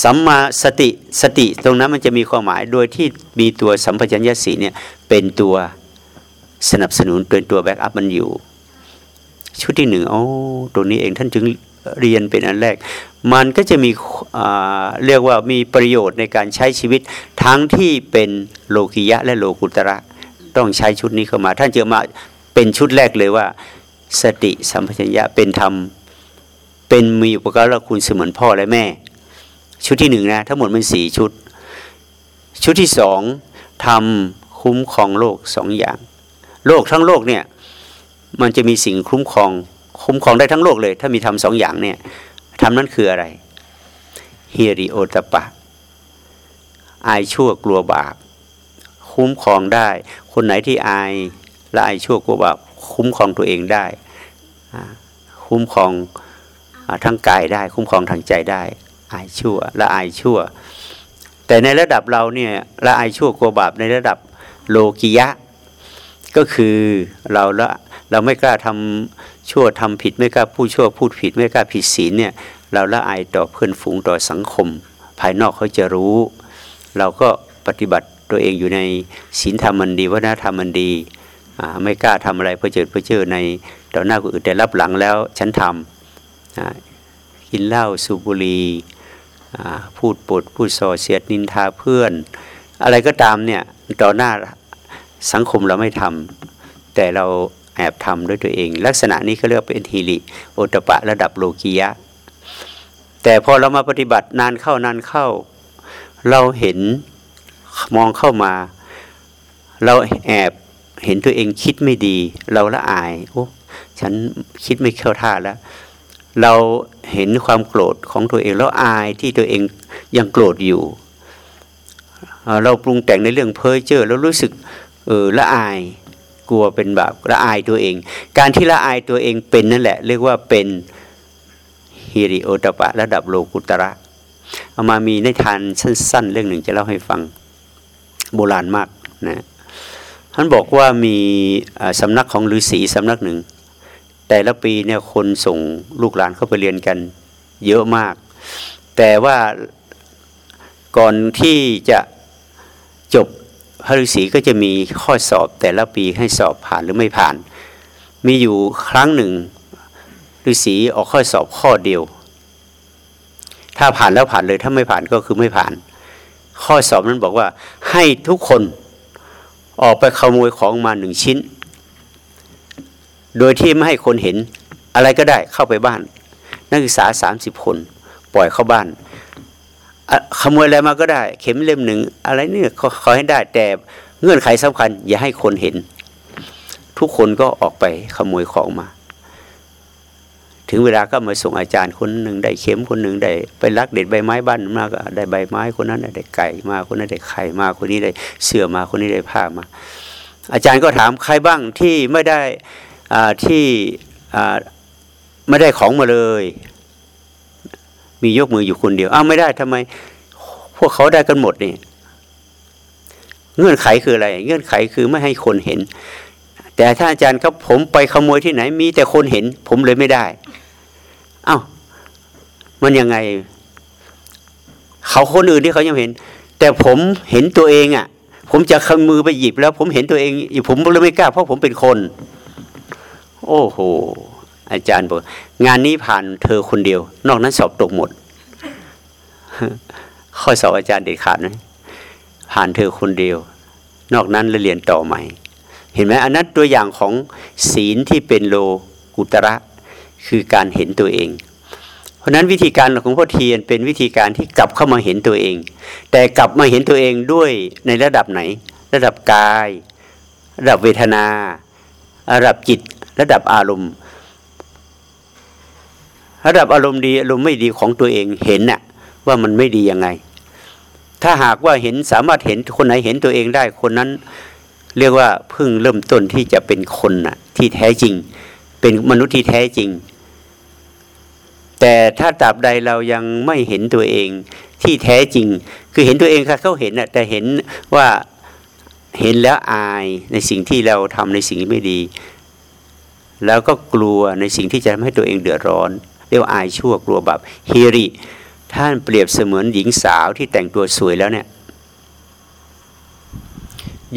สัมมาสติสติตรงนั้นมันจะมีความหมายโดยที่มีตัวสัมปชัญญะสีเนี่ยเป็นตัวสนับสนุนเป็นตัวแบ็กอัพมันอยู่ ชุดที่หนึ่งโอ้ตัวนี้เองท่านจึง เรียนเป็นอันแรก มันก็จะมีเรียกว่ามีประโยชน์ในการใช้ชีวิตทั้งที่เป็นโลกิยะและโลกุตระ ต้องใช้ชุดนี้เข้ามา ท่านเจะมาเป็นชุดแรกเลยว่า สติสัมปชัญญะเป็นธรรมเป็นมีอุปการะคุณเสมือนพ่อและแม่ ชุดที่หนึ่งนะทั้งหมดมันสี่ชุด ชุดที่สองทำคุ้มครองโลกสองอย่าง โลกทั้งโลกเนี่ยมันจะมีสิ่งคุ้มครอง คุ้มครองได้ทั้งโลกเลย ถ้ามีทำสองอย่างเนี่ยทำนั้นคืออะไรฮิริโอตปะ อายชั่วกลัวบาป คุ้มครองได้ คนไหนที่อายและอายชั่วกลัวบาปคุ้มครองตัวเองได้ คุ้มครองอทั้งกายได้ คุ้มครองทางใจได้ อายชั่วและอายชั่ว แต่ในระดับเราเนี่ยละอายชั่วกลัวบาปในระดับโลกิยะ ก็คือเราละเราไม่กล้าทำ ชั่วทำผิดไม่กล้าพูดชั่วพูดผิดไม่กล้าผิดศีลเนี่ยเราละอายต่อเพื่อนฝูงต่อสังคม ภายนอกเขาจะรู้ เราก็ปฏิบัติตัวเองอยู่ในศีลธรรมมันดีวัฒนธรรมมันดีไม่กล้าทำอะไรเพื่อเจอเพื่อเจอในต่อหน้าคนอื่นแต่รับหลังแล้วฉันทำกินเหล้าสูบบุหรี่พูดปดพูดส่อเสียดนินทาเพื่อน อะไรก็ตามเนี่ยต่อหน้าสังคมเราไม่ทำแต่เรา แอบทำด้วยตัวเอง ลักษณะนี้เขาเรียกว่าเป็นทีริโอตปะระดับโลกียะ แต่พอเรามาปฏิบัตินานเข้านานเข้า เราเห็นมองเข้ามา เราแอบเห็นตัวเองคิดไม่ดี เราละอายโอ้ฉันคิดไม่เข้าท่าแล้วเราเห็นความโกรธของตัวเองแล้วอายที่ตัวเองยังโกรธอยู่เอ่อเราปรุงแต่งในเรื่องเพ้อเจ้อแล้วรู้สึกเออละอาย กลัวเป็นบาปละอายตัวเอง การที่ละอายตัวเองเป็นนั่นแหละ เรียกว่าเป็นฮิริโอตปะระดับโลกุตระเอามามีในทานสั้น ๆ เรื่องหนึ่งจะเล่าให้ฟังโบราณมากนะท่านบอกว่ามีสำนักของฤาษีสำนักหนึ่ง แต่ละปีเนี่ยคนส่งลูกหลานเข้าไปเรียนกันเยอะมาก แต่ว่าก่อนที่จะ พระฤาษีก็จะมีข้อสอบแต่ละปีให้สอบผ่านหรือไม่ผ่าน มีอยู่ครั้งหนึ่งฤาษีออกข้อสอบข้อเดียว ถ้าผ่านแล้วผ่านเลยถ้าไม่ผ่านก็คือไม่ผ่าน ข้อสอบนั้นบอกว่าให้ทุกคนออกไปขโมยของมาหนึ่งชิ้น โดยที่ไม่ให้คนเห็นอะไรก็ได้เข้าไปบ้าน นักศึกษาสามสิบคน ปล่อยเข้าบ้าน ขโมยอะไรมาก็ได้ เข็มเล่มหนึ่ง อะไรเนี่ยขอขอให้ได้แต่เงื่อนไขสำคัญ อย่าให้คนเห็น ทุกคนก็ออกไปขโมยของมา ถึงเวลาก็มาส่งอาจารย์คนหนึ่งได้เข็มคนหนึ่งได้ไปลักเด็ดใบไม้บ้านมาก็ได้ใบไม้คนนั้นได้ไก่มาคนนั้นได้ไข่มาคนนี้ได้เสื้อมาคนนี้ได้ผ้ามา อาจารย์ก็ถามใครบ้างที่ไม่ได้ที่ไม่ได้ของมาเลย มียกมืออยู่คนเดียวอ้าวไม่ได้ทำไม พวกเขาได้กันหมดนี่เงื่อนไขคืออะไร เงื่อนไขคือไม่ให้คนเห็น แต่ถ้าอาจารย์ครับผมไปขโมยที่ไหน มีแต่คนเห็น ผมเลยไม่ได้เอ้ามันยังไง เขาคนอื่นที่เขายังเห็น แต่ผมเห็นตัวเองอะ ผมจะขมือไปหยิบแล้ว ผมเห็นตัวเองอีกผมเลยไม่กล้าเพราะผมเป็นคน โอ้โห อาจารย์บอกงานนี้ผ่านเธอคนเดียว นอกนั้นสอบตกหมด ข้อสอบอาจารย์เด็ดขาดนะผ่านเธอคนเดียว นอกนั้นเรียนต่อใหม่ เห็นไหมอันนั้นตัวอย่างของศีลที่เป็นโลกุตระคือการเห็นตัวเอง เพราะนั้นวิธีการของพ่อเทียนเป็นวิธีการที่กลับเข้ามาเห็นตัวเอง แต่กลับมาเห็นตัวเองด้วยในระดับไหน ระดับกาย ระดับเวทนา ระดับจิต ระดับอารมณ์ ระดับอารมณ์ดีอารมณ์ไม่ดีของตัวเองเห็นน่ะว่ามันไม่ดียังไง ถ้าหากว่าเห็นสามารถเห็นคนไหนเห็นตัวเองได้คนนั้น เรียกว่าเพิ่งเริ่มต้นที่จะเป็นคนน่ะที่แท้จริง เป็นมนุษย์ที่แท้จริง แต่ถ้าตราบใดเรายังไม่เห็นตัวเองที่แท้จริง คือเห็นตัวเองค่ะเขาเห็นน่ะแต่เห็นว่าเห็นแล้วอายในสิ่งที่เราทำในสิ่งที่ไม่ดี แล้วก็กลัวในสิ่งที่จะทำให้ตัวเองเดือดร้อน เรียกว่าอายชั่วกลัวบาปฮิริท่านเปรียบเสมือนหญิงสาวที่แต่งตัวสวยแล้วเนี่ย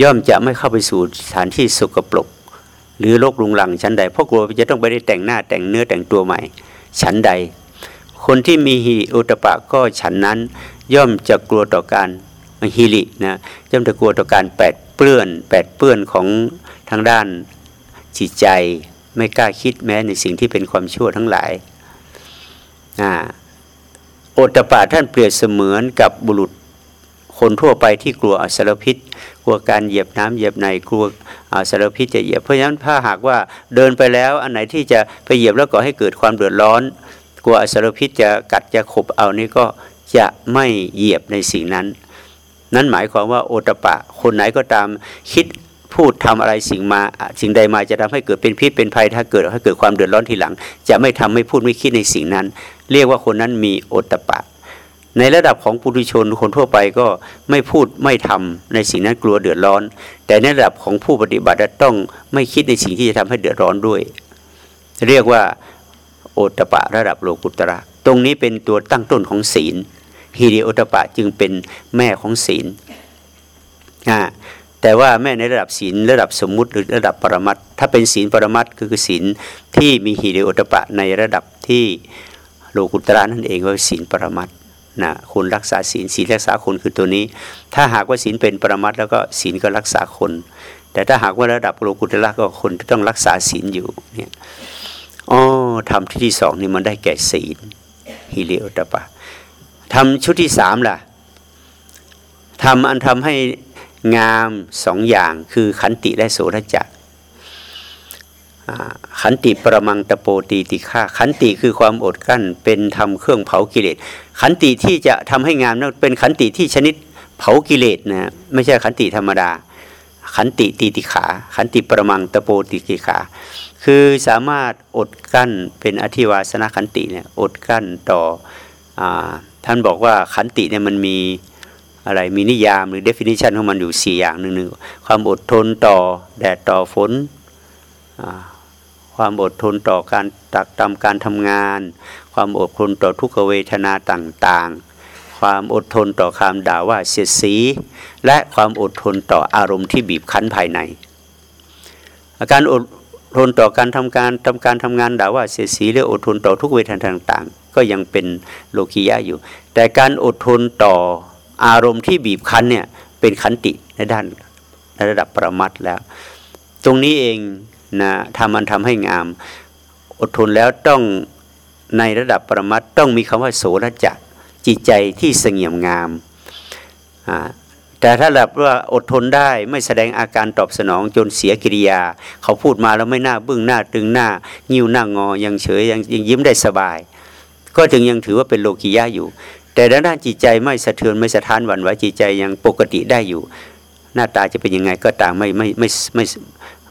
ย่อมจะไม่เข้าไปสู่สถานที่สกปรกหรือโรครุงรังชั้นใดเพราะกลัวจะต้องไปได้แต่งหน้าแต่งเนื้อแต่งตัวใหม่ ชั้นใด คนที่มีฮิริโอตปะก็ฉันนั้น ย่อมจะกลัวต่อการฮิรินะย่อมจะกลัวต่อการแปดเปื้อนแปดเปื้อนของทางด้านจิตใจ ไม่กล้าคิดแม้ในสิ่งที่เป็นความชั่วทั้งหลาย โอตปะท่านเปรียบเสมือนกับบุรุษคนทั่วไปที่กลัวอสารพิษ กลัวการเหยียบน้ำเหยียบในกลัวอสารพิษจะเหยียบเพราะฉะนั้นถ้าหากว่าเดินไปแล้วอันไหนที่จะไปเหยียบแล้วก่อให้เกิดความเดือดร้อน กลัวอสารพิษจะกัดจะขบเอานี่ก็จะไม่เหยียบในสิ่งนั้น นั่นหมายความว่าโอตปะ คนไหนก็ตามคิดพูดทำอะไรสิ่งมาสิ่งใดมาจะทำให้เกิดเป็นพิษเป็นภัยถ้าเกิดให้เกิดความเดือดร้อนทีหลัง จะไม่ทำไม่พูดไม่คิดในสิ่งนั้น เรียกว่าคนนั้นมีโอตปะ ในระดับของปุถุชนคนทั่วไปก็ไม่พูดไม่ทำในสิ่งนั้นกลัวเดือดร้อน แต่ในระดับของผู้ปฏิบัติต้องไม่คิดในสิ่งที่จะทำให้เดือดร้อนด้วย เรียกว่าโอตปะระดับโลกุตระ ตรงนี้เป็นตัวตั้งต้นของศีลฮิริโอตปะจึงเป็นแม่ของศีลอ่าแต่ว่าแม่ในระดับศีลระดับสมมุติหรือระดับปรมัตถ้าเป็นศีลปรมัตคือศีลที่มีฮิริโอตปะในระดับที่ ลกุตระนั่นเองว่าศีลปรมัตนะคุณรักษาศีลศีลรักษาคนคือตัวนี้ ถ้าหากว่าศีลเป็นปรมัตแล้วก็ศีลก็รักษาคน แต่ถ้าหากว่าระดับโลกุตระก็คนต้องรักษาศีลอยู่เนี่ยอ๋อทำที่ที่สองนี่มันได้แก่ศีลฮิริโอตปะทำชุดที่สามล่ะทำอันทำให้งามสองอย่างคือขันติและโสรจัก ขันติประมังตะโปตีติฆาขันติคือความอดกั้นเป็นทำเครื่องเผากิเลสขันติที่จะทำให้งามนั้นเป็นขันติที่ชนิดเผากิเลสนะไม่ใช่ขันติธรรมดา ขันติตีติขา ขันติประมังตะโปตีติขา คือสามารถอดกั้นเป็นอธิวาสนาขันติเนี่ยอดกั้นต่ออท่านบอกว่าขันติเนี่ยมันมีอะไรมีนิยามหรือ definition ของมันอยู่สี่อย่างหนึ่งหนึ่งความอดทนต่อแดดต่อฝน ความอดทนต่อการตักตำการทำงาน ความอดทนต่อทุกเวทนาต่างๆ ความอดทนต่อคำด่าว่าเสียดสี และความอดทนต่ออารมณ์ที่บีบคั้นภายใน อาการอดทนต่อการทำการทำการทำงานด่าว่าเสียสีหรืออดทนต่อทุกเวทนาต่างๆ ก็ยังเป็นโลกียะอยู่ แต่การอดทนต่ออารมณ์ที่บีบคั้นเนี่ยเป็นขันติในด้านในระดับประมัดแล้ว ตรงนี้เอง นะทำมันทำให้งาม อดทนแล้วต้องในระดับประมัดต้องมีคำว่าโสรจักจิตใจที่เสงี่ยมงามแต่ถ้าแบบว่าอดทนได้ไม่แสดงอาการตอบสนองจนเสียกิริยา เขาพูดมาแล้วไม่น่าบึ้งหน้าตึงหน้างิ้วหน้างอยังเฉยยังยังยิ้มได้สบาย ก็ถึงยังถือว่าเป็นโลกิยะอยู่ แต่ด้านจิตใจไม่สะเทือนไม่สะท้านหวั่นไหวจิตใจยังปกติได้อยู่ หน้าตาจะเป็นยังไงก็ตามไม่ไม่ไม่ไม่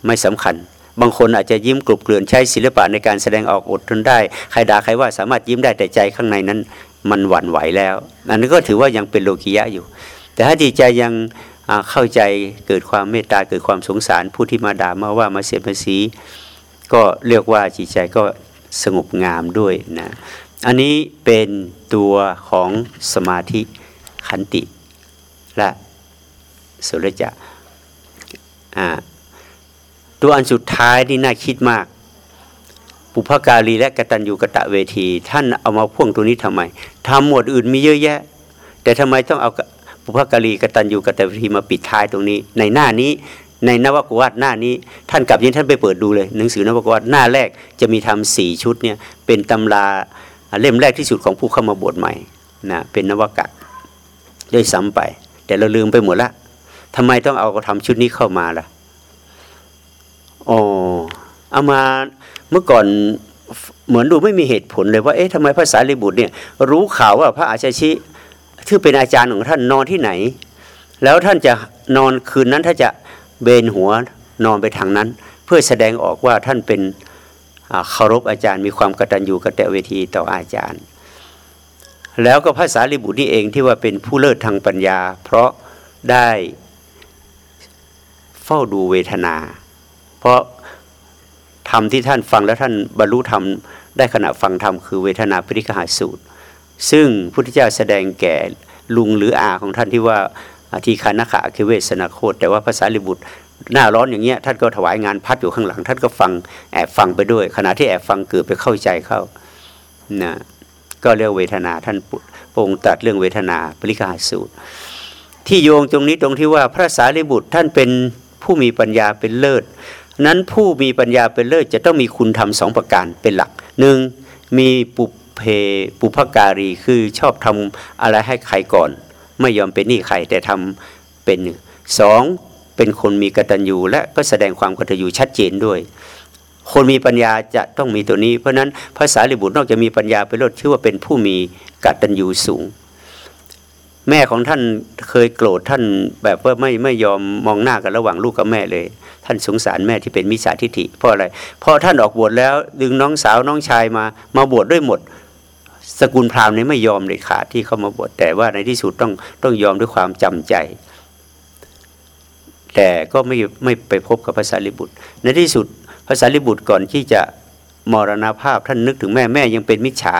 ไม่สำคัญ บางคนอาจจะยิ้มกลุบเกลื่อนใช้ศิลปะในการแสดงออกอดทนได้ ใครด่าใครว่าสามารถยิ้มได้แต่ใจข้างในนั้น มันหวั่นไหวแล้ว อันนี้ก็ถือว่ายังเป็นโลกิยะอยู่ แต่ถ้าจิตใจยังเข้าใจเกิดความเมตตาเกิดความสงสารผู้ที่มาด่ามาว่ามาเสียภาษีก็เรียกว่าจิตใจก็สงบงามด้วยนะอันนี้เป็นตัวของสมาธิขันติและสุรจะอ่า ตัวอันสุดท้ายนี่น่าคิดมาก ปุพการีและกตัญญูกะตะเวที ท่านเอามาพ่วงตัวนี้ทำไมทำหมวดอื่นมีเยอะแยะ แต่ทำไมต้องเอาปุพการีกตัญญูกะตะเวทีมาปิดท้ายตรงนี้ ในหน้านี้ในนวกวัตหน้านี้ ท่านกลับยินท่านไปเปิดดูเลย หนังสือนวกวัตหน้าแรกจะมีทำสี่ชุดเนี่ยเป็นตำราเล่มแรกที่สุดของผู้เข้ามาบวชใหม่นะเป็นนวกะได้ซ้ำไป แต่เราลืมไปหมดละทำไมต้องเอาทำชุดนี้เข้ามาล่ะ อ๋อเอามาเมื่อก่อนเหมือนดูไม่มีเหตุผลเลยว่าเอ๊ะทำไมพระสารีบุตรเนี่ยรู้ข่าวว่าพระอาชาชิที่เป็นอาจารย์ของท่านนอนที่ไหน แล้วท่านจะนอนคืนนั้นถ้าจะเบนหัวนอนไปทางนั้น เพื่อแสดงออกว่าท่านเป็นเคารพอาจารย์ มีความกตัญญูกตเวทีต่ออาจารย์ แล้วก็ภาษาลิบุตรนี่เองที่ว่าเป็นผู้เลิศทางปัญญา เพราะได้เฝ้าดูเวทนา ราะธรรมที่ท่านฟังแล้วท่านบรรลุธรรมได้ขณะฟังธรรมคือเวทนาปริกหาสูตร ซึ่งพุทธเจ้าแสดงแก่ลุงหรืออาของท่านที่ว่าทีคานาคาคือเวสนาโคตแต่ว่าภาษาลิบุตรหน้าร้อนอย่างเงี้ยท่านก็ถวายงานพัดอยู่ข้างหลัง ท่านก็ฟังแอบฟังไปด้วย ขณะที่แอบฟังเกิดไปเข้าใจเข้านะก็เรียกเวทนาท่านพระองค์ตัดเรื่องเวทนาปริกาสูตร ที่โยงตรงนี้ตรงที่ว่าพระสารีบุตรท่านเป็นผู้มีปัญญาเป็นเลิศ นั้นผู้มีปัญญาเป็นเลิศจะต้องมีคุณธรรมสองประการเป็นหลักหนึ่งมีปุเพปุพการีคือชอบทำอะไรให้ใครก่อน ไม่ยอมเป็นหนี้ใครแต่ทำเป็นสองเป็นคนมีกตัญญูและก็แสดงความกตัญญูชัดเจนด้วย คนมีปัญญาจะต้องมีตัวนี้ เพราะนั้นภาษาลิบุตรนอกจากมีปัญญาไปรดชื่อว่าเป็นผู้มีกตัญญูสูงแม่ของท่านเคยโกรธท่านแบบว่าไม่ไม่ยอมมองหน้ากันระหว่างลูกกับแม่เลย ท่านสงสารแม่ที่เป็นมิจฉาทิฏฐิเพราะอะไรเพราะท่านออกบวชแล้ว ดึงน้องสาวน้องชายมา มาบวชดด้วยหมด สกุลพราหมณ์นี่ไม่ยอมเลยขาดที่เข้ามาบวชแต่ว่าในที่สุดต้องต้องยอมด้วยความจำใจ แต่ก็ไม่ไม่ไปพบกับพระสารีบุตร ในที่สุดพระสารีบุตรก่อนที่จะมรณภาพท่านนึกถึงแม่แม่ยังเป็นมิจฉา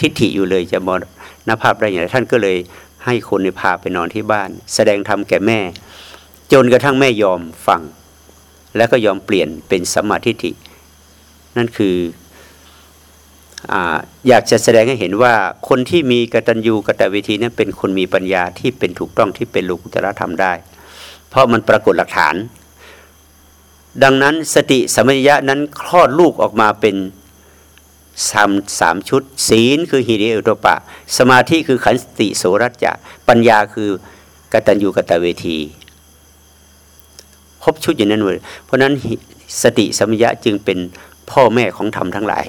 ทิฏฐิอยู่เลยจะมรณภาพได้อย่างไรท่านก็เลยให้คนในพาไปนอนที่บ้าน แสดงธรรมแก่แม่ จนกระทั่งแม่ยอมฟัง แล้วก็ยอมเปลี่ยนเป็นสัมมาทิฏฐิ นั่นคือออยากจะแสดงให้เห็นว่าคนที่มีกตัญญูกตเวทีนั้นเป็นคนมีปัญญาที่เป็นถูกต้องที่เป็นโลกุตระธรรมได้ เพราะมันปรากฏหลักฐาน ดังนั้นสติสมัญญะนั้นคลอดลูกออกมาเป็นสามสามชุด ศีลคือหิริโอตปะ สมาธิคือขันติโสรัจจะ ปัญญาคือกตัญญูกตเวที บชุดอย่างนั้นเลยเพราะนั้นสติสมัญญะจึงเป็นพ่อแม่ของธรรมทั้งหลาย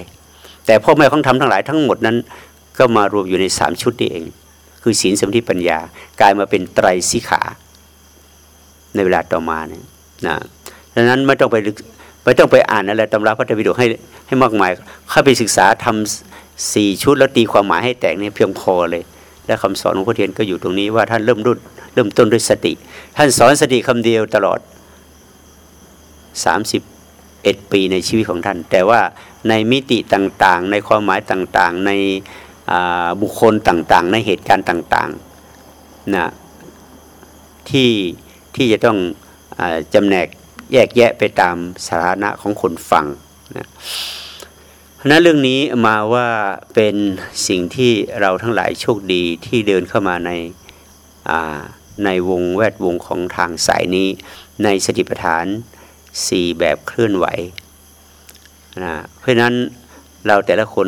แต่พ่อแม่ของธรรมทั้งหลายทั้งหมดนั้น ก็มารวมอยู่ในสามชุดนี้เอง คือศีลสมาธิปัญญากลายมาเป็นไตรสิขา ในเวลาต่อมาเนี่ยนะดังนั้นไม่ต้องไปไม่ต้องไปอ่านอะไรตำราพระธรรมวิโดให้ให้มากมายเข้าไปศึกษาทำสี่ชุดแล้วตีความหมายให้แตกเนี่ยเพียงพอเลยและคำสอนของพระเทียนก็อยู่ตรงนี้ว่าท่านเริ่มรุ่นเริ่มต้นด้วยสติ ท่านสอนสติคำเดียวตลอด 31 ปีในชีวิตของท่าน แต่ว่าในมิติต่างๆ ในความหมายต่างๆ ในบุคคลต่างๆ ในเหตุการณ์ต่างๆนะที่ที่จะต้องอจำแนกแยกแยะไปตามสถานะของคนฟังนะเพราะนั้นเรื่องนี้มาว่าเป็นสิ่งที่เราทั้งหลายโชคดีที่เดินเข้ามาในในวงแวดวงของทางสายนี้ในสติปัฏฐาน สี่แบบเคลื่อนไหวนะเพราะนั้นเราแต่ละคน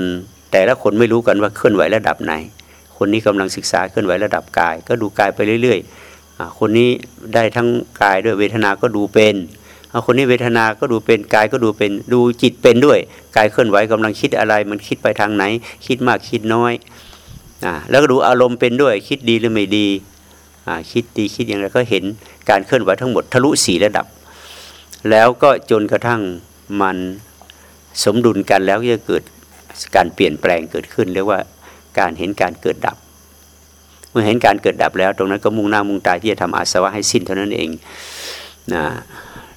แต่ละคนไม่รู้กันว่าเคลื่อนไหวระดับไหน คนนี้กำลังศึกษาเคลื่อนไหวระดับกาย ก็ดูกายไปเรื่อยๆ คนนี้ได้ทั้งกายด้วยเวทนาก็ดูเป็นคนนี้เวทนาก็ดูเป็นกายก็ดูเป็นดูจิตเป็นด้วย กายเคลื่อนไหวกำลังคิดอะไร มันคิดไปทางไหน คิดมากคิดน้อยอ่าแล้วก็ดูอารมณ์เป็นด้วย คิดดีหรือไม่ดีอ่าคิดดีคิดอย่างไรก็เห็นการเคลื่อนไหวทั้งหมดทะลุสีระดับ แล้วก็จนกระทั่งมันสมดุลกันแล้วจะเกิดการเปลี่ยนแปลงเกิดขึ้นเรียกว่าการเห็นการเกิดดับ เมื่อเห็นการเกิดดับแล้ว ตรงนั้นก็มุ่งหน้ามุ่งตาที่จะทำอาสวะให้สิ้นเท่านั้นเองนะ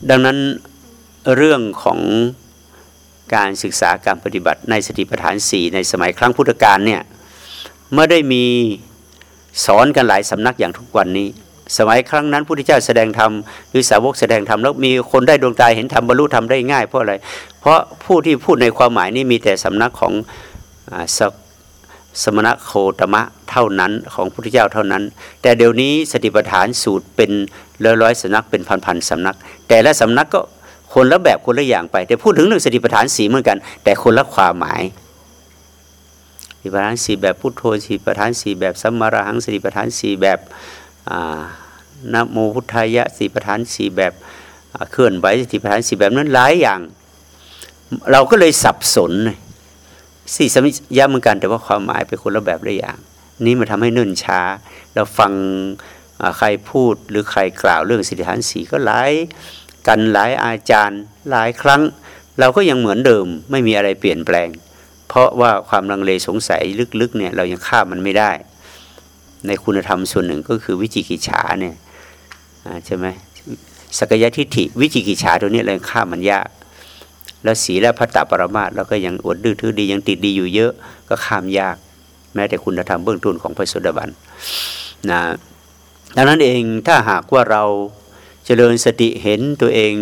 ดังนั้นเรื่องของการศึกษาการปฏิบัติในสติปัฏฐานสี่ในสมัยครั้งพุทธกาลเนี่ยไม่ได้มีสอนกันหลายสำนักอย่างทุกวันนี้ สมัยครั้งนั้นพุทธเจ้าแสดงธรรมหรือสาวกแสดงธรรมแล้วมีคนได้ดวงตาเห็นธรรมบรรลุธรรมได้ง่ายเพราะอะไร เพราะผู้ที่พูดในความหมายนี้มีแต่สำนักของสสมณะโคตมะเท่านั้นของพุทธเจ้าเท่านั้น แต่เดี๋ยวนี้สติปัฏฐานสูตรเป็นร้อยร้อยสำนักเป็นพันพันสำนัก แต่ละสำนักก็คนละแบบคนละอย่างไป แต่พูดถึงเรื่องสติปัฏฐานสีเหมือนกัน แต่คนละความหมายสติปัฏฐานสีแบบพุทโธสติปัฏฐานสีแบบสัมมาระหังสติปัฏฐานสีแบบ นโมพุทธายะสติปัฏฐานสี่แบบเคลื่อนไหวสติปัฏฐานสี่แบบนั้นหลายอย่าง เราก็เลยสับสนสี่สมิยะเหมือนกัน แต่ว่าความหมายเป็นคนละแบบละอย่าง นี้มันทาให้เนิ่นช้า เราฟังใครพูดหรือใครกล่าวเรื่องสิทธิฐานสีก็หลายกันหลายอาจารย์หลายครั้ง เราก็ยังเหมือนเดิมไม่มีอะไรเปลี่ยนแปลง เพราะว่าความลังเลสงสัยลึกๆเนี่ยเรายังข้ามมันไม่ได้ ในคุณธรรมส่วนหนึ่งก็คือวิจิกิจฉาเนี่ยใช่ไหมสกยทิฏฐิวิจิกิจฉาตัวนี้เราข้ามมันยากแล้วสีและพัตตปรมาตเราก็ยังอดดื้อทื่อดียังติดดีอยู่เยอะก็ข้ามยาก แม้แต่คุณธรรมเบื้องต้นของพระสุดาบันนะดังนั้นเองถ้าหากว่าเราเจริญสติเห็นตัวเอง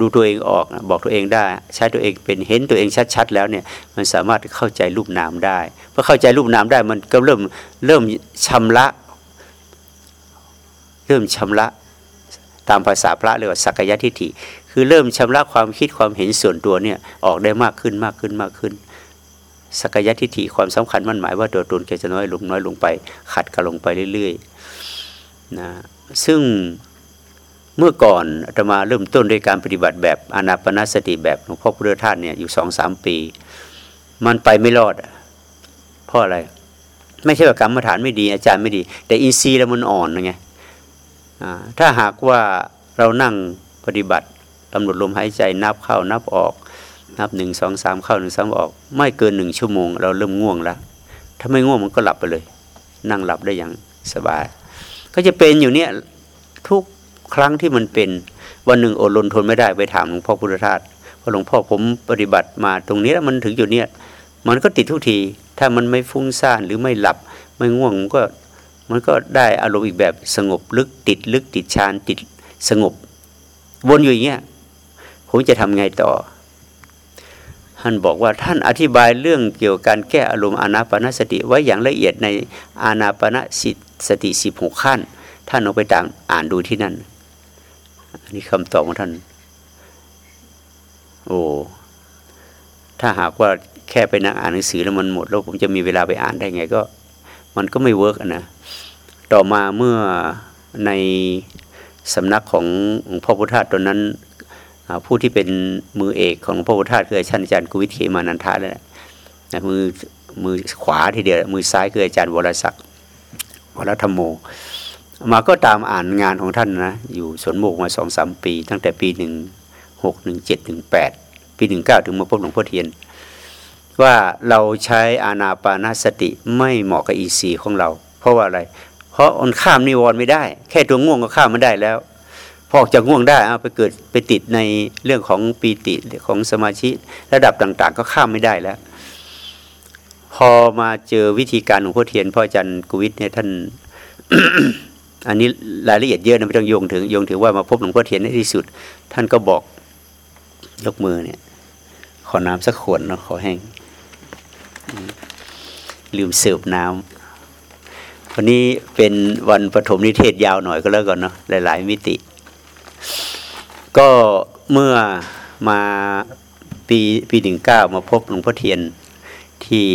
ดูตัวเองออกบอกตัวเองได้ ใช้ตัวเองเป็นเห็นตัวเองชัดๆแล้วเนี่ยมันสามารถเข้าใจรูปนามได้พอเข้าใจรูปนามได้มันก็เริ่มเริ่มชำระเริ่มชำระตามภาษาพระเรียกว่าสักยะทิฏฐิ คือเริ่มชำระความคิดความเห็นส่วนตัวเนี่ยออกได้มากขึ้นมากขึ้นมากขึ้นสักยะทิฏฐิความสำคัญมั่นหมายว่าตัวตนแกจะน้อยลงน้อยลงไป ขัดกันลงไปเรื่อยๆนะซึ่ง เมื่อก่อนอาตมาเริ่มต้นด้วยการปฏิบัติแบบอนาปนาสติแบบหลวงพ่อพุทธทาสเนี่ยอยู่สองสามปี มันไปไม่รอดเพราะอะไร ไม่ใช่ว่ากรรมฐานไม่ดี อาจารย์ไม่ดี แต่อินทรีย์เรามันอ่อนไงถ้าหากว่าเรานั่งปฏิบัติกำหนดลมหายใจนับเข้านับออก นับหนึ่งสองสามเข้าหนึ่งสามออก ไม่เกินหนึ่งชั่วโมง เราเริ่มง่วงแล้วถ้าไม่ง่วงมันก็หลับไปเลย นั่งหลับได้อย่างสบาย ก็จะเป็นอยู่เนี่ยทุก ครั้งที่มันเป็นวันหนึ่งอดรนทนไม่ได้ไปถามหลวงพ่อพุทธทาสว่าหลวงพ่อผมปฏิบัติมาตรงนี้แล้วมันถึงอยู่เนี่ยมันก็ติดทุกที ถ้ามันไม่ฟุ้งซ่านหรือไม่หลับ ไม่ง่วงมันก็มันก็ได้อารมณ์อีกแบบสงบลึกติดลึกติดชานติดสงบ วนอยู่อย่างเงี้ยผมจะทำไงต่อ ท่านบอกว่าท่านอธิบายเรื่องเกี่ยวกับการแก้อารมณ์อานาปนสติไว้อย่างละเอียดในอานาปนสติสิบหกขั้น ท่านเอาไปต่ามอ่านดูที่นั่น อันนี้คำตอบของท่าน โอ้ถ้าหากว่าแค่ไปนั่งอ่านหนังสือแล้วมันหมด แล้วผมจะมีเวลาไปอ่านได้ไงก็ มันก็ไม่ work นะต่อมาเมื่อในสำนักของหลวงพ่อพุทธทาสตอนนั้นผู้ที่เป็นมือเอกของหลวงพ่อพุทธทาสคืออาจารย์อาจารย์โกวิทเขมานันทะแล้วนะมือมือขวาทีเดียวมือซ้ายคืออาจารย์วรศักดิ์วรธรรมโม มาก็ตามอ่านงานของท่านนะ อยู่สวนโมกข์มาสองสามปี ตั้งแต่ปีหนึ่งหกหนึ่งเจ็ดหนึ่งแปดปีหนึ่งเก้าถึงมาพบหลวงพ่อเทียน ว่าเราใช้อานาปานาสติไม่เหมาะกับอีซีของเรา เพราะว่าอะไร เพราะมันข้ามนิวรณ์ไม่ได้ แค่ตัวง่วงก็ข้ามไม่ได้แล้วพอออกจากง่วงได้เอาไปเกิดไปติดในเรื่องของปีติของสมาธิระดับต่างๆ ก็ข้ามไม่ได้แล้ว พอมาเจอวิธีการของพ่อเทียนพ่ออาจารย์กวิทเนี่ยท่าน อันนี้รายละเอียดเยอะนะไม่ต้องโยงถึงโยงถึงว่ามาพบหลวงพ่อเทียนในที่สุด ท่านก็บอกยกมือเนี่ย ขอน้ำสักขวดเนาะขอแห้ง ลืมเสิร์ฟน้ำวันนี้เป็นวันปฐมนิเทศยาวหน่อยก็แล้วกันเนาะหลาย ๆ มิติ ก็เมื่อมาปีปีหนึ่งเก้ามาพบหลวงพ่อเทียนที่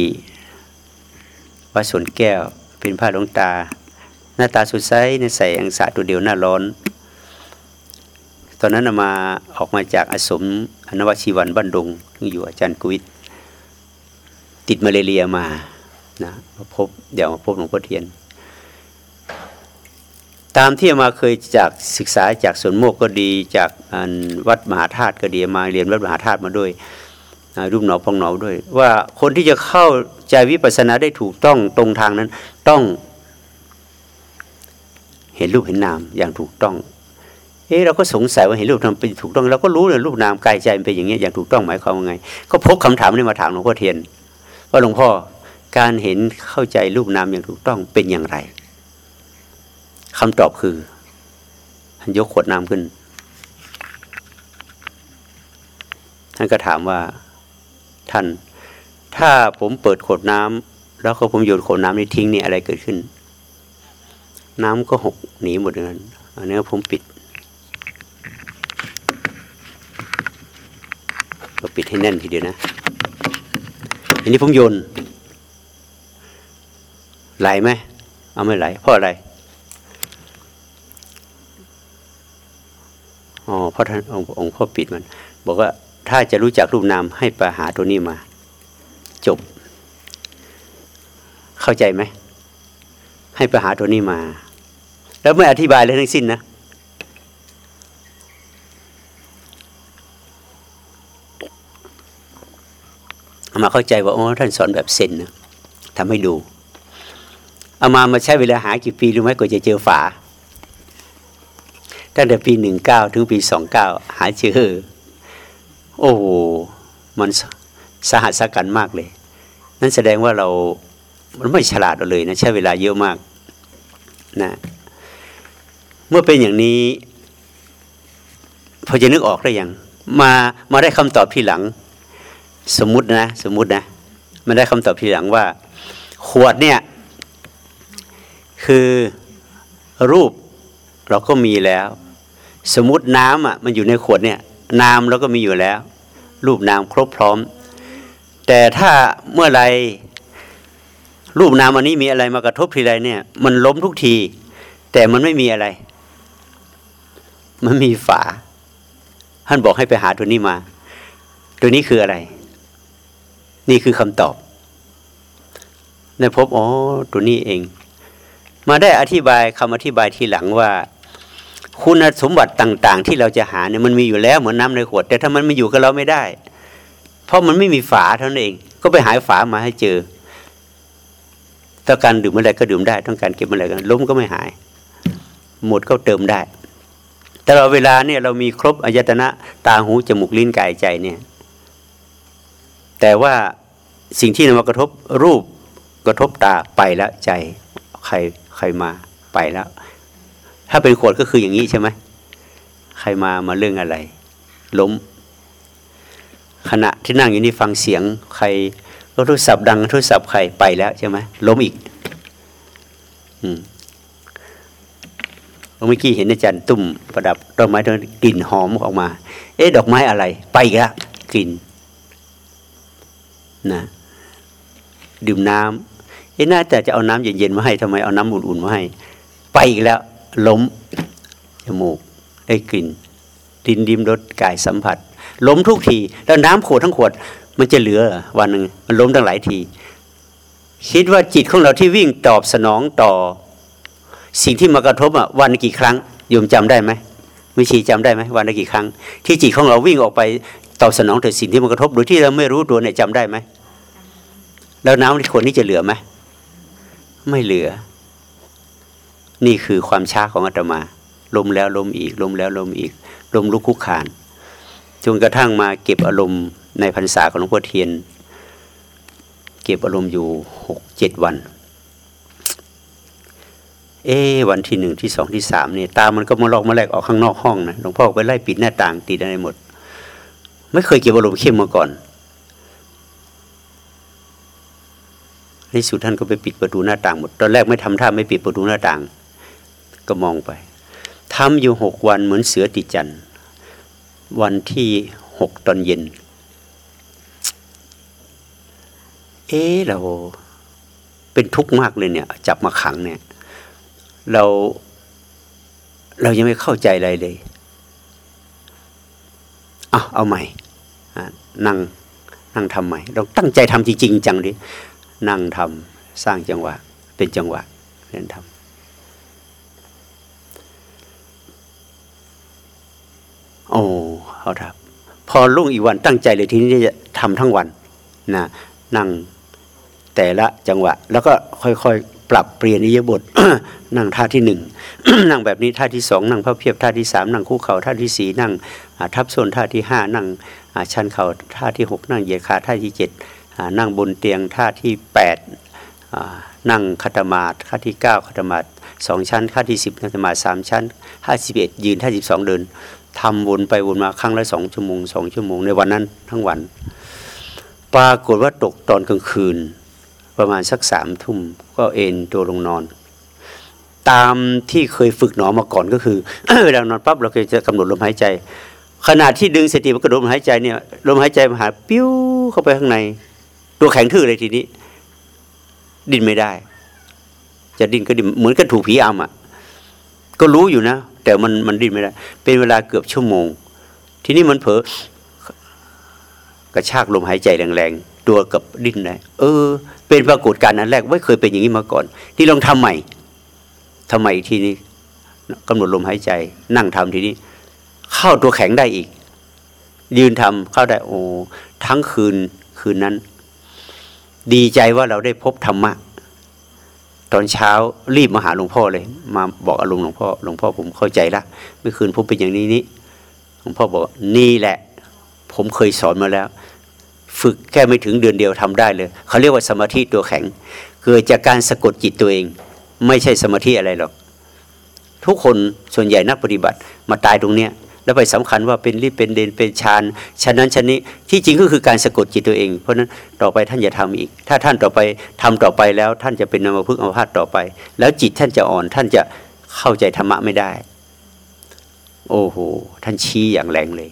วัดสวนแก้ว เป็นพระหลวงตา หน้าตาสดใสในใส่อังสะตัวเดียวหน้าร้อน ตอนนั้นมาออกมาจากอสมอนวชีวันบ้านดงซึ่งอยู่อาจารย์กุวิทติดมาเลเรียมานะมาพบเดี๋ยวมาพบหลวงพ่อเทียน ตามที่มาเคยจากศึกษาจากสวนโมกก็ดีจากวัดมหาธาตุก็ดีมาเรียนวัดมหาธาตุมาด้วยรูปหนอพองหนอด้วย ว่าคนที่จะเข้าใจวิปัสสนาได้ถูกต้องตรงทางนั้น ต้อง เห็นรูปเห็นนามอย่างถูกต้อง เอ๊ะเราก็สงสัยว่าเห็นรูปทำเป็นถูกต้องเราก็รู้เลยรูปนามกายใจมันเป็นอย่างเงี้ยอย่างถูกต้องหมายความว่าไง ก็พกคำถามนี้มาถามหลวงพ่อเทียน ว่าหลวงพ่อการเห็นเข้าใจรูปนามอย่างถูกต้องเป็นอย่างไรคำตอบคือท่านยกขวดน้ำขึ้นท่านก็ถามว่าท่าน ถ้าผมเปิดขวดน้ำแล้วก็ผมโยนขวดน้ำนี้ทิ้งนี่อะไรเกิดขึ้น น้ำก็หกหนีหมดเลยนั้นอันนี้ผมปิด ก็ปิดให้แน่นทีเดียวนะอันนี้ผมโยนไหลไหมเอาไม่ไหลเพราะอะไรอ๋อเพราะท่านองค์งพ่อปิดมัน บอกว่าถ้าจะรู้จักรูปนามให้ไปหาตัวนี้มา จบ เข้าใจไหมให้ไปหาตัวนี้มา แล้วไม่อธิบายเลยทั้งสิ้นนะอามาเข้าใจว่าโอ้ท่านสอนแบบเซนนะทำให้ดูเอามามาใช้เวลาหากี่ปีรู้ไหมกว่าจะเจอฝาตั้งแต่ปีหนึ่งเก้าถึงปีสองเก้าหาเจอโอ้โหมันสสหัสสกันมากเลย นั่นแสดงว่าเรามันไม่ฉลาดเลยนะ ใช้เวลาเยอะมากนะ เมื่อเป็นอย่างนี้ พอจะนึกออกได้ยังมามาได้คำตอบทีหลัง สมมตินะ สมมตินะมันได้คำตอบทีหลังว่า ขวดเนี่ยคือรูปเราก็มีแล้ว สมมติน้ำอะมันอยู่ในขวดเนี่ยนามเราก็มีอยู่แล้ว รูปนามครบพร้อม แต่ถ้าเมื่อไรรูปนามอันนี้มีอะไรมากระทบทีไรเนี่ย มันล้มทุกที แต่มันไม่มีอะไร มันมีฝา ท่านบอกให้ไปหาตัวนี้มา ตัวนี้คืออะไร นี่คือคำตอบในพบอ๋อตัวนี้เอง มาได้อธิบายคำอธิบายทีหลังว่า คุณสมบัติต่าง ๆ ที่เราจะหาเนี่ยมันมีอยู่แล้วเหมือนน้าในขวด แต่ถ้ามันไม่อยู่กับเราไม่ได้ เพราะมันไม่มีฝาเท่านั้นเอง ก็ไปหาฝามาให้เจอต้องการดื่มอะไรก็ดื่มได้ ต้องการเก็บอะไรก็ล้มก็ไม่หาย หมดก็เติมได้ ต่เราเวลาเนี่ยเรามีครบอายตนะตาหูจมูกลิ้นกายใจเนี่ยแต่ว่าสิ่งที่นำมากระทบรูปกระทบตาไปแล้วใจ ใครใครมาไปแล้ว ถ้าเป็นขวดก็คืออย่างนี้ใช่ไหมใครมามาเรื่องอะไร ล้ม ขณะที่นั่งอยู่นี่ฟังเสียง ใครรถโทรศัพท์ดังโทรศัพท์ใครไปแล้วใช่ไหมล้มอีก อืม เมื่อกี้เห็นอาจารย์ตุ่มประดับดอกไม้ตอนกลิ่นหอมออกมา เอ๊ะดอกไม้อะไร ไปอีกแล้วกลิ่นนะดื่มน้ำเอ๊ะน่าแต่จะเอาน้ำเย็นๆมาให้ทำไมเอาน้ำอุ่นๆมาให้ ไปอีกแล้วล้มจมูกได้กลิ่นดินดิมรสกายสัมผัส ล้มทุกที แล้วน้ำขวดทั้งขวด มันจะเหลือวันหนึ่งมันล้มตั้งหลายที คิดว่าจิตของเราที่วิ่งตอบสนองต่อ สิ่งที่มากระทบอะวันกี่ครั้งโยมจำได้ไหมวิชีจำได้ไหมวันละกี่ครั้ง ที่จิตของเราวิ่งออกไปตอบสนองต่อสิ่งที่มากระทบโดยที่เราไม่รู้ตัวเนี่ยจำได้ไหมแล้วน้ำในขวดนี้จะเหลือไหมไม่เหลือ นี่คือความช้าของอาตมาลมแล้วลมอีกลมแล้วลมอีกลมลุกคุกขานจนกระทั่งมาเก็บอารมณ์ในพรรษาของหลวงพ่อเทียน เก็บอารมณ์อยู่หกเจ็ดวัน เอวันที่หนึ่งที่สองที่สามเนี่ยตา มันก็มาลอกมาแลกออกข้างนอกห้องนะหลวงพ่อไปไล่ปิดหน้าต่างติดอะไรหมด ไม่เคยเก็บอารมณ์เข้มมาก่อนในสุดท่านก็ไปปิดประตูหน้าต่างหมด ตอนแรกไม่ทำท่าไม่ปิดประตูหน้าต่าง ก็มองไปทำอยู่หกวันเหมือนเสือติดจันวันที่หกตอนเย็น เอ๊เราเป็นทุกข์มากเลยเนี่ย จับมาขังเนี่ย เราเรายังไม่เข้าใจอะไรเลยเอาเอาใหม่นั่งนั่งทำใหม่ เราตั้งใจทำจริงๆจังดินั่งทำสร้างจังหวะ เป็นจังหวะเรียนทำโอ้เขาทำพอรุ่งอีกวันตั้งใจเลยทีนี้จะทำทั้งวันนะนั่งแต่ละจังหวะ แล้วก็ค่อยๆ ปรับเปลี่ยนอิยบทนั่งท่าที่หนึ่งนั่งแบบนี้ท่าที่สองนั่งพระเพียบท่าที่สามนั่งคู่เข่าท่าที่สี่นั่งทับส่วนท่าที่ห้านั่งชันเข่าท่าที่หกนั่งเหยียดขาท่าที่เจ็ดนั่งบนเตียงท่าที่แปดนั่งคัตมาท่าที่เก้าคัตมาสองชั้นท่าที่สิบคัตมาสามชั้นท่าสิบเอ็ดยืนท่าสิบสองเดินทำวนไปวนมาครั้งละสองชั่วโมงสองชั่วโมงในวันนั้นทั้งวัน ปรากฏว่าตกตอนกลางคืน ประมาณสักสามทุ่มก็เอนตัวลงนอน ตามที่เคยฝึกหนอมาก่อนก็คือเวลานอนปั๊บเราจะกำหนดลมหายใจ ขณะที่ดึงสติมันกระโดดลมหายใจเนี่ยลมหายใจมาหาปิ้วเข้าไปข้างใน ตัวแข็งทื่อเลยทีนี้ ดิ้นไม่ได้ จะดิ้นก็ดิ้นเหมือนกับถูกผีอำอะก็รู้อยู่นะ แต่มันมันดิ้นไม่ได้ เป็นเวลาเกือบชั่วโมง ทีนี้มันเผลอกระชากลมหายใจแรงๆตัวกับดิ้นได้เออ เป็นปรากฏการณ์นั้นแรกไม่เคยเป็นอย่างนี้มาก่อน ที่ลองทำใหม่ทำใหม่ทีนี้กำหนดลมหายใจ นั่งทำทีนี้ เข้าตัวแข็งได้อีก ยืนทำเข้าได้โอ้ทั้งคืนคืนนั้น ดีใจว่าเราได้พบธรรมะ ตอนเช้ารีบมาหาหลวงพ่อเลย มาบอกอารมณ์หลวงพ่อหลวงพ่อผมเข้าใจละเมื่อคืนผมเป็นอย่างนี้นี้หลวงพ่อบอกนี่แหละ ผมเคยสอนมาแล้ว ฝึกแค่ไม่ถึงเดือนเดียวทำได้เลย เขาเรียกว่าสมาธิตัวแข็ง เกิดจากการสะกดจิตตัวเอง ไม่ใช่สมาธิอะไรหรอก ทุกคนส่วนใหญ่นักปฏิบัติมาตายตรงเนี้ยแล้วไปสำคัญว่าเป็นรีบเป็นเดนเป็นฌานฉะนั้นชนี้ที่จริงก็คือการสะกดจิตตัวเอง เพราะนั้นต่อไปท่านอย่าทำอีก ถ้าท่านต่อไปทำต่อไปแล้วท่านจะเป็นนามพึกอมพาตต่อไป แล้วจิตท่านจะอ่อนท่านจะเข้าใจธรรมะไม่ได้ โอ้โหท่านชี้อย่างแรงเลย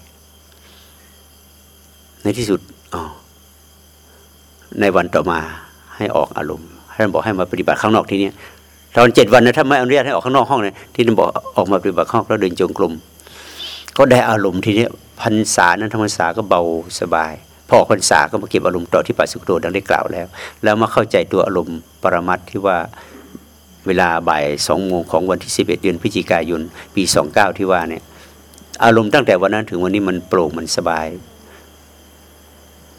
ในที่สุด อ๋อในวันต่อมาให้ออกอารมณ์ท่านบอกให้มาปฏิบัติข้างนอกที่นี้ตอนเจ็ดวันนะถ้าไม่อนุญาตให้ออกข้างนอกห้องเนี่ยที่ท่านบอกออกมาปฏิบัติข้างนอกแล้วเดินจงกรมก็ได้อารมณ์ทีนี้พรรษานั้นธรรมษาก็เบาสบาย พอพรรษาก็มาเก็บอารมณ์ต่อที่ปัสสุโตดังได้กล่าวแล้ว แล้วมาเข้าใจตัวอารมณ์ปรมัตที่ว่าเวลาบ่ายสองโมงของวันที่สิบเอ็ดเดือนพฤศจิกายน ปีสองเก้าที่ว่าเนี่ยอารมณ์ตั้งแต่วันนั้นถึงวันนี้มันโปร่งมันสบาย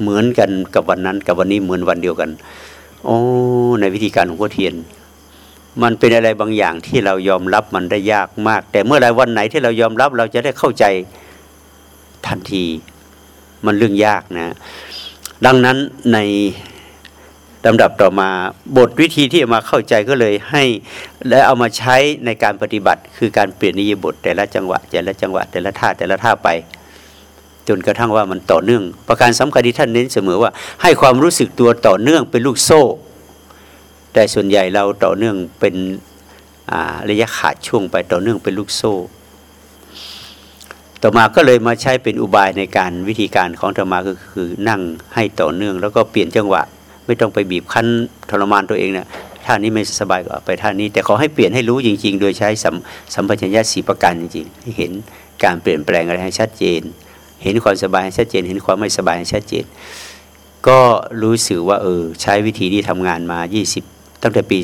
เหมือนกันกับวันนั้น กับวันนี้เหมือนวันเดียวกันโอ้ในวิธีการของพ่อเทียน มันเป็นอะไรบางอย่างที่เรายอมรับมันได้ยากมาก แต่เมื่อไรวันไหนที่เรายอมรับเราจะได้เข้าใจทันที มันเรื่องยากนะ ดังนั้นในลำดับต่อมาบทวิธีที่มาเข้าใจก็เลยให้ และเอามาใช้ในการปฏิบัติ คือการเปลี่ยนนิยบทแต่ละจังหวะแต่ละจังหวะแต่ละท่าแต่ละท่าไป จนกระทั่งว่ามันต่อเนื่อง ประการสำคัญที่ท่านเน้นเสมอว่า ให้ความรู้สึกตัวต่อเนื่องเป็นลูกโซ่ แต่ส่วนใหญ่เราต่อเนื่องเป็นระยะขาดช่วงไปต่อเนื่องเป็นลูกโซ่ ต่อมาก็เลยมาใช้เป็นอุบายในการวิธีการของธรรมาก็คือนั่งให้ต่อเนื่อง แล้วก็เปลี่ยนจังหวะ ไม่ต้องไปบีบคั้นทรมานตัวเองเนี่ยท่านี้ไม่สบายก็ไปท่านี้ แต่ขอให้เปลี่ยนให้รู้จริง ๆ โดยใช้สัมสัมปชัญญะสีประการจริงๆให้เห็นการเปลี่ยนแปลงอะไรให้ชัดเจน เห็นความสบายชัดเจน เห็นความไม่สบายชัดเจน ก็รู้สึกว่าเออใช้วิธีนี้ทำงานมา 20 ตั้งแต่ปี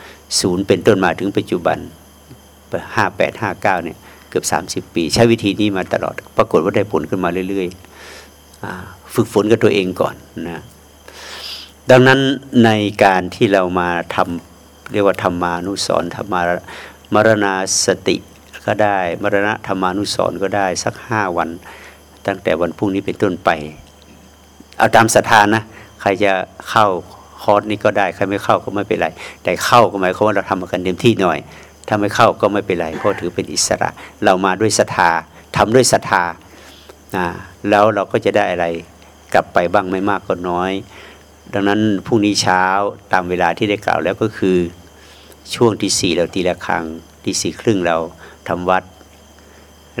30 เป็นต้นมาถึงปัจจุบัน 58 59 เนี่ยเกือบ 30 ปี ใช้วิธีนี้มาตลอด ปรากฏว่าได้ผลขึ้นมาเรื่อยๆฝึกฝนกับตัวเองก่อนนะดังนั้นในการที่เรามาทำเรียกว่าธรรมานุสรณ์ธรรมามรณาสติก็ได้ มรณะธรรมานุสรณ์ก็ได้สักห้าวัน ตั้งแต่วันพรุ่งนี้เป็นต้นไป เอาตามศรัทธานะ ใครจะเข้าคอร์สนี้ก็ได้ ใครไม่เข้าก็ไม่เป็นไร แต่เข้าก็หมายความว่าเราทำกันเต็มที่หน่อย ถ้าไม่เข้าก็ไม่เป็นไร เพราะถือเป็นอิสระ เรามาด้วยศรัทธาทำด้วยศรัทธาแล้วเราก็จะได้อะไรกลับไปบ้างไม่มากก็น้อย ดังนั้นพรุ่งนี้เช้าตามเวลาที่ได้กล่าวแล้วก็คือช่วงที่สี่เราตีละครังที่สี่ครึ่งเราทำวัด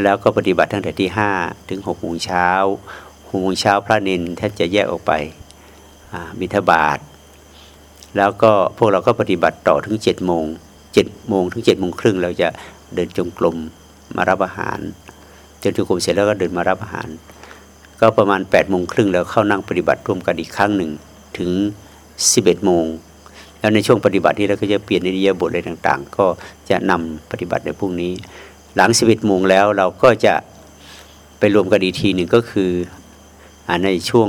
แล้วก็ปฏิบัติตั้งแต่ที่ห้าถึงหกโมงเช้าหกโมงเช้าพระเนนท่านจะแยกออกไปบิณฑบาตแล้วก็พวกเราก็ปฏิบัติต่อถึงเจ็ดโมงเจ็ดโมงถึงเจ็ดโมงครึ่งเราจะเดินจงกรมมารับอาหารเดินจงกรมเสร็จแล้วก็เดินมารับอาหาร ก็ประมาณ8ปดโมงครึ่งแล้วเข้านั่งปฏิบัติร่วมกันอีกครั้งหนึ่งถึง 11โมงแล้วในช่วงปฏิบัตินี้เราก็จะเปลี่ยนในริยบทอะไรต่างๆ ก็จะนำปฏิบัติในพรุ่งนี้ หลัง11โมงแล้วเราก็จะไปรวมกันอีกทีหนึ่งก็คือในช่วง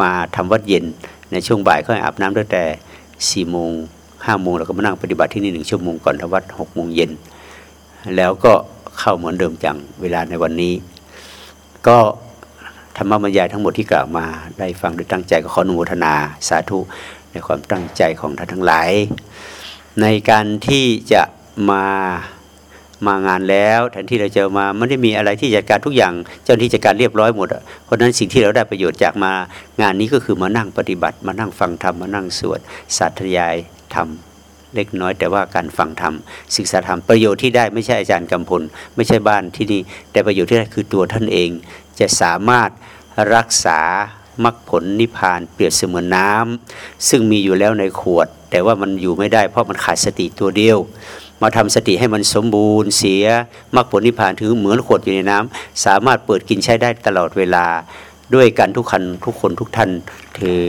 มาทำวัดเย็น ในช่วงบ่ายก็ให้อาบน้ำตั้งแต่4โมง5โมงเราก็มานั่งปฏิบัติที่นี่หนึ่งชั่วโมงก่อนทวัด6โมงเย็นแล้วก็เข้าเหมือนเดิมจังเวลาในวันนี้ ก็ธรรมบรรยายทั้งหมดที่กล่าวมาได้ฟังด้วยตั้งใจก็ขออนุโมทนาสาธุในความตั้งใจของท่านทั้งหลาย ในการที่จะมา มางานแล้วแทนที่เราจะมาไม่ได้มีอะไรที่จัดการทุกอย่าง เจ้าหน้าที่จัดการเรียบร้อยหมดเพราะฉะนั้นสิ่งที่เราได้ประโยชน์จากมางานนี้ก็คือมานั่งปฏิบัติ มานั่งฟังธรรมมานั่งสวดสาธยายธรรมเล็กน้อย แต่ว่าการฟังธรรมศึกษาธรรมประโยชน์ที่ได้ไม่ใช่อาจารย์กำพล ไม่ใช่บ้านที่นี่แต่ประโยชน์ที่ได้คือตัวท่านเอง จะสามารถรักษามรรคผลนิพพานเปรียบเสมือนน้ำซึ่งมีอยู่แล้วในขวด แต่ว่ามันอยู่ไม่ได้เพราะมันขาดสติตัวเดียว มาทำสติให้มันสมบูรณ์เสียมรรคผลนิพพานถือเหมือนขวดอยู่ในน้ำสามารถเปิดกินใช้ได้ตลอดเวลา ด้วยกันทุกคันทุกคนทุกท่านเธอ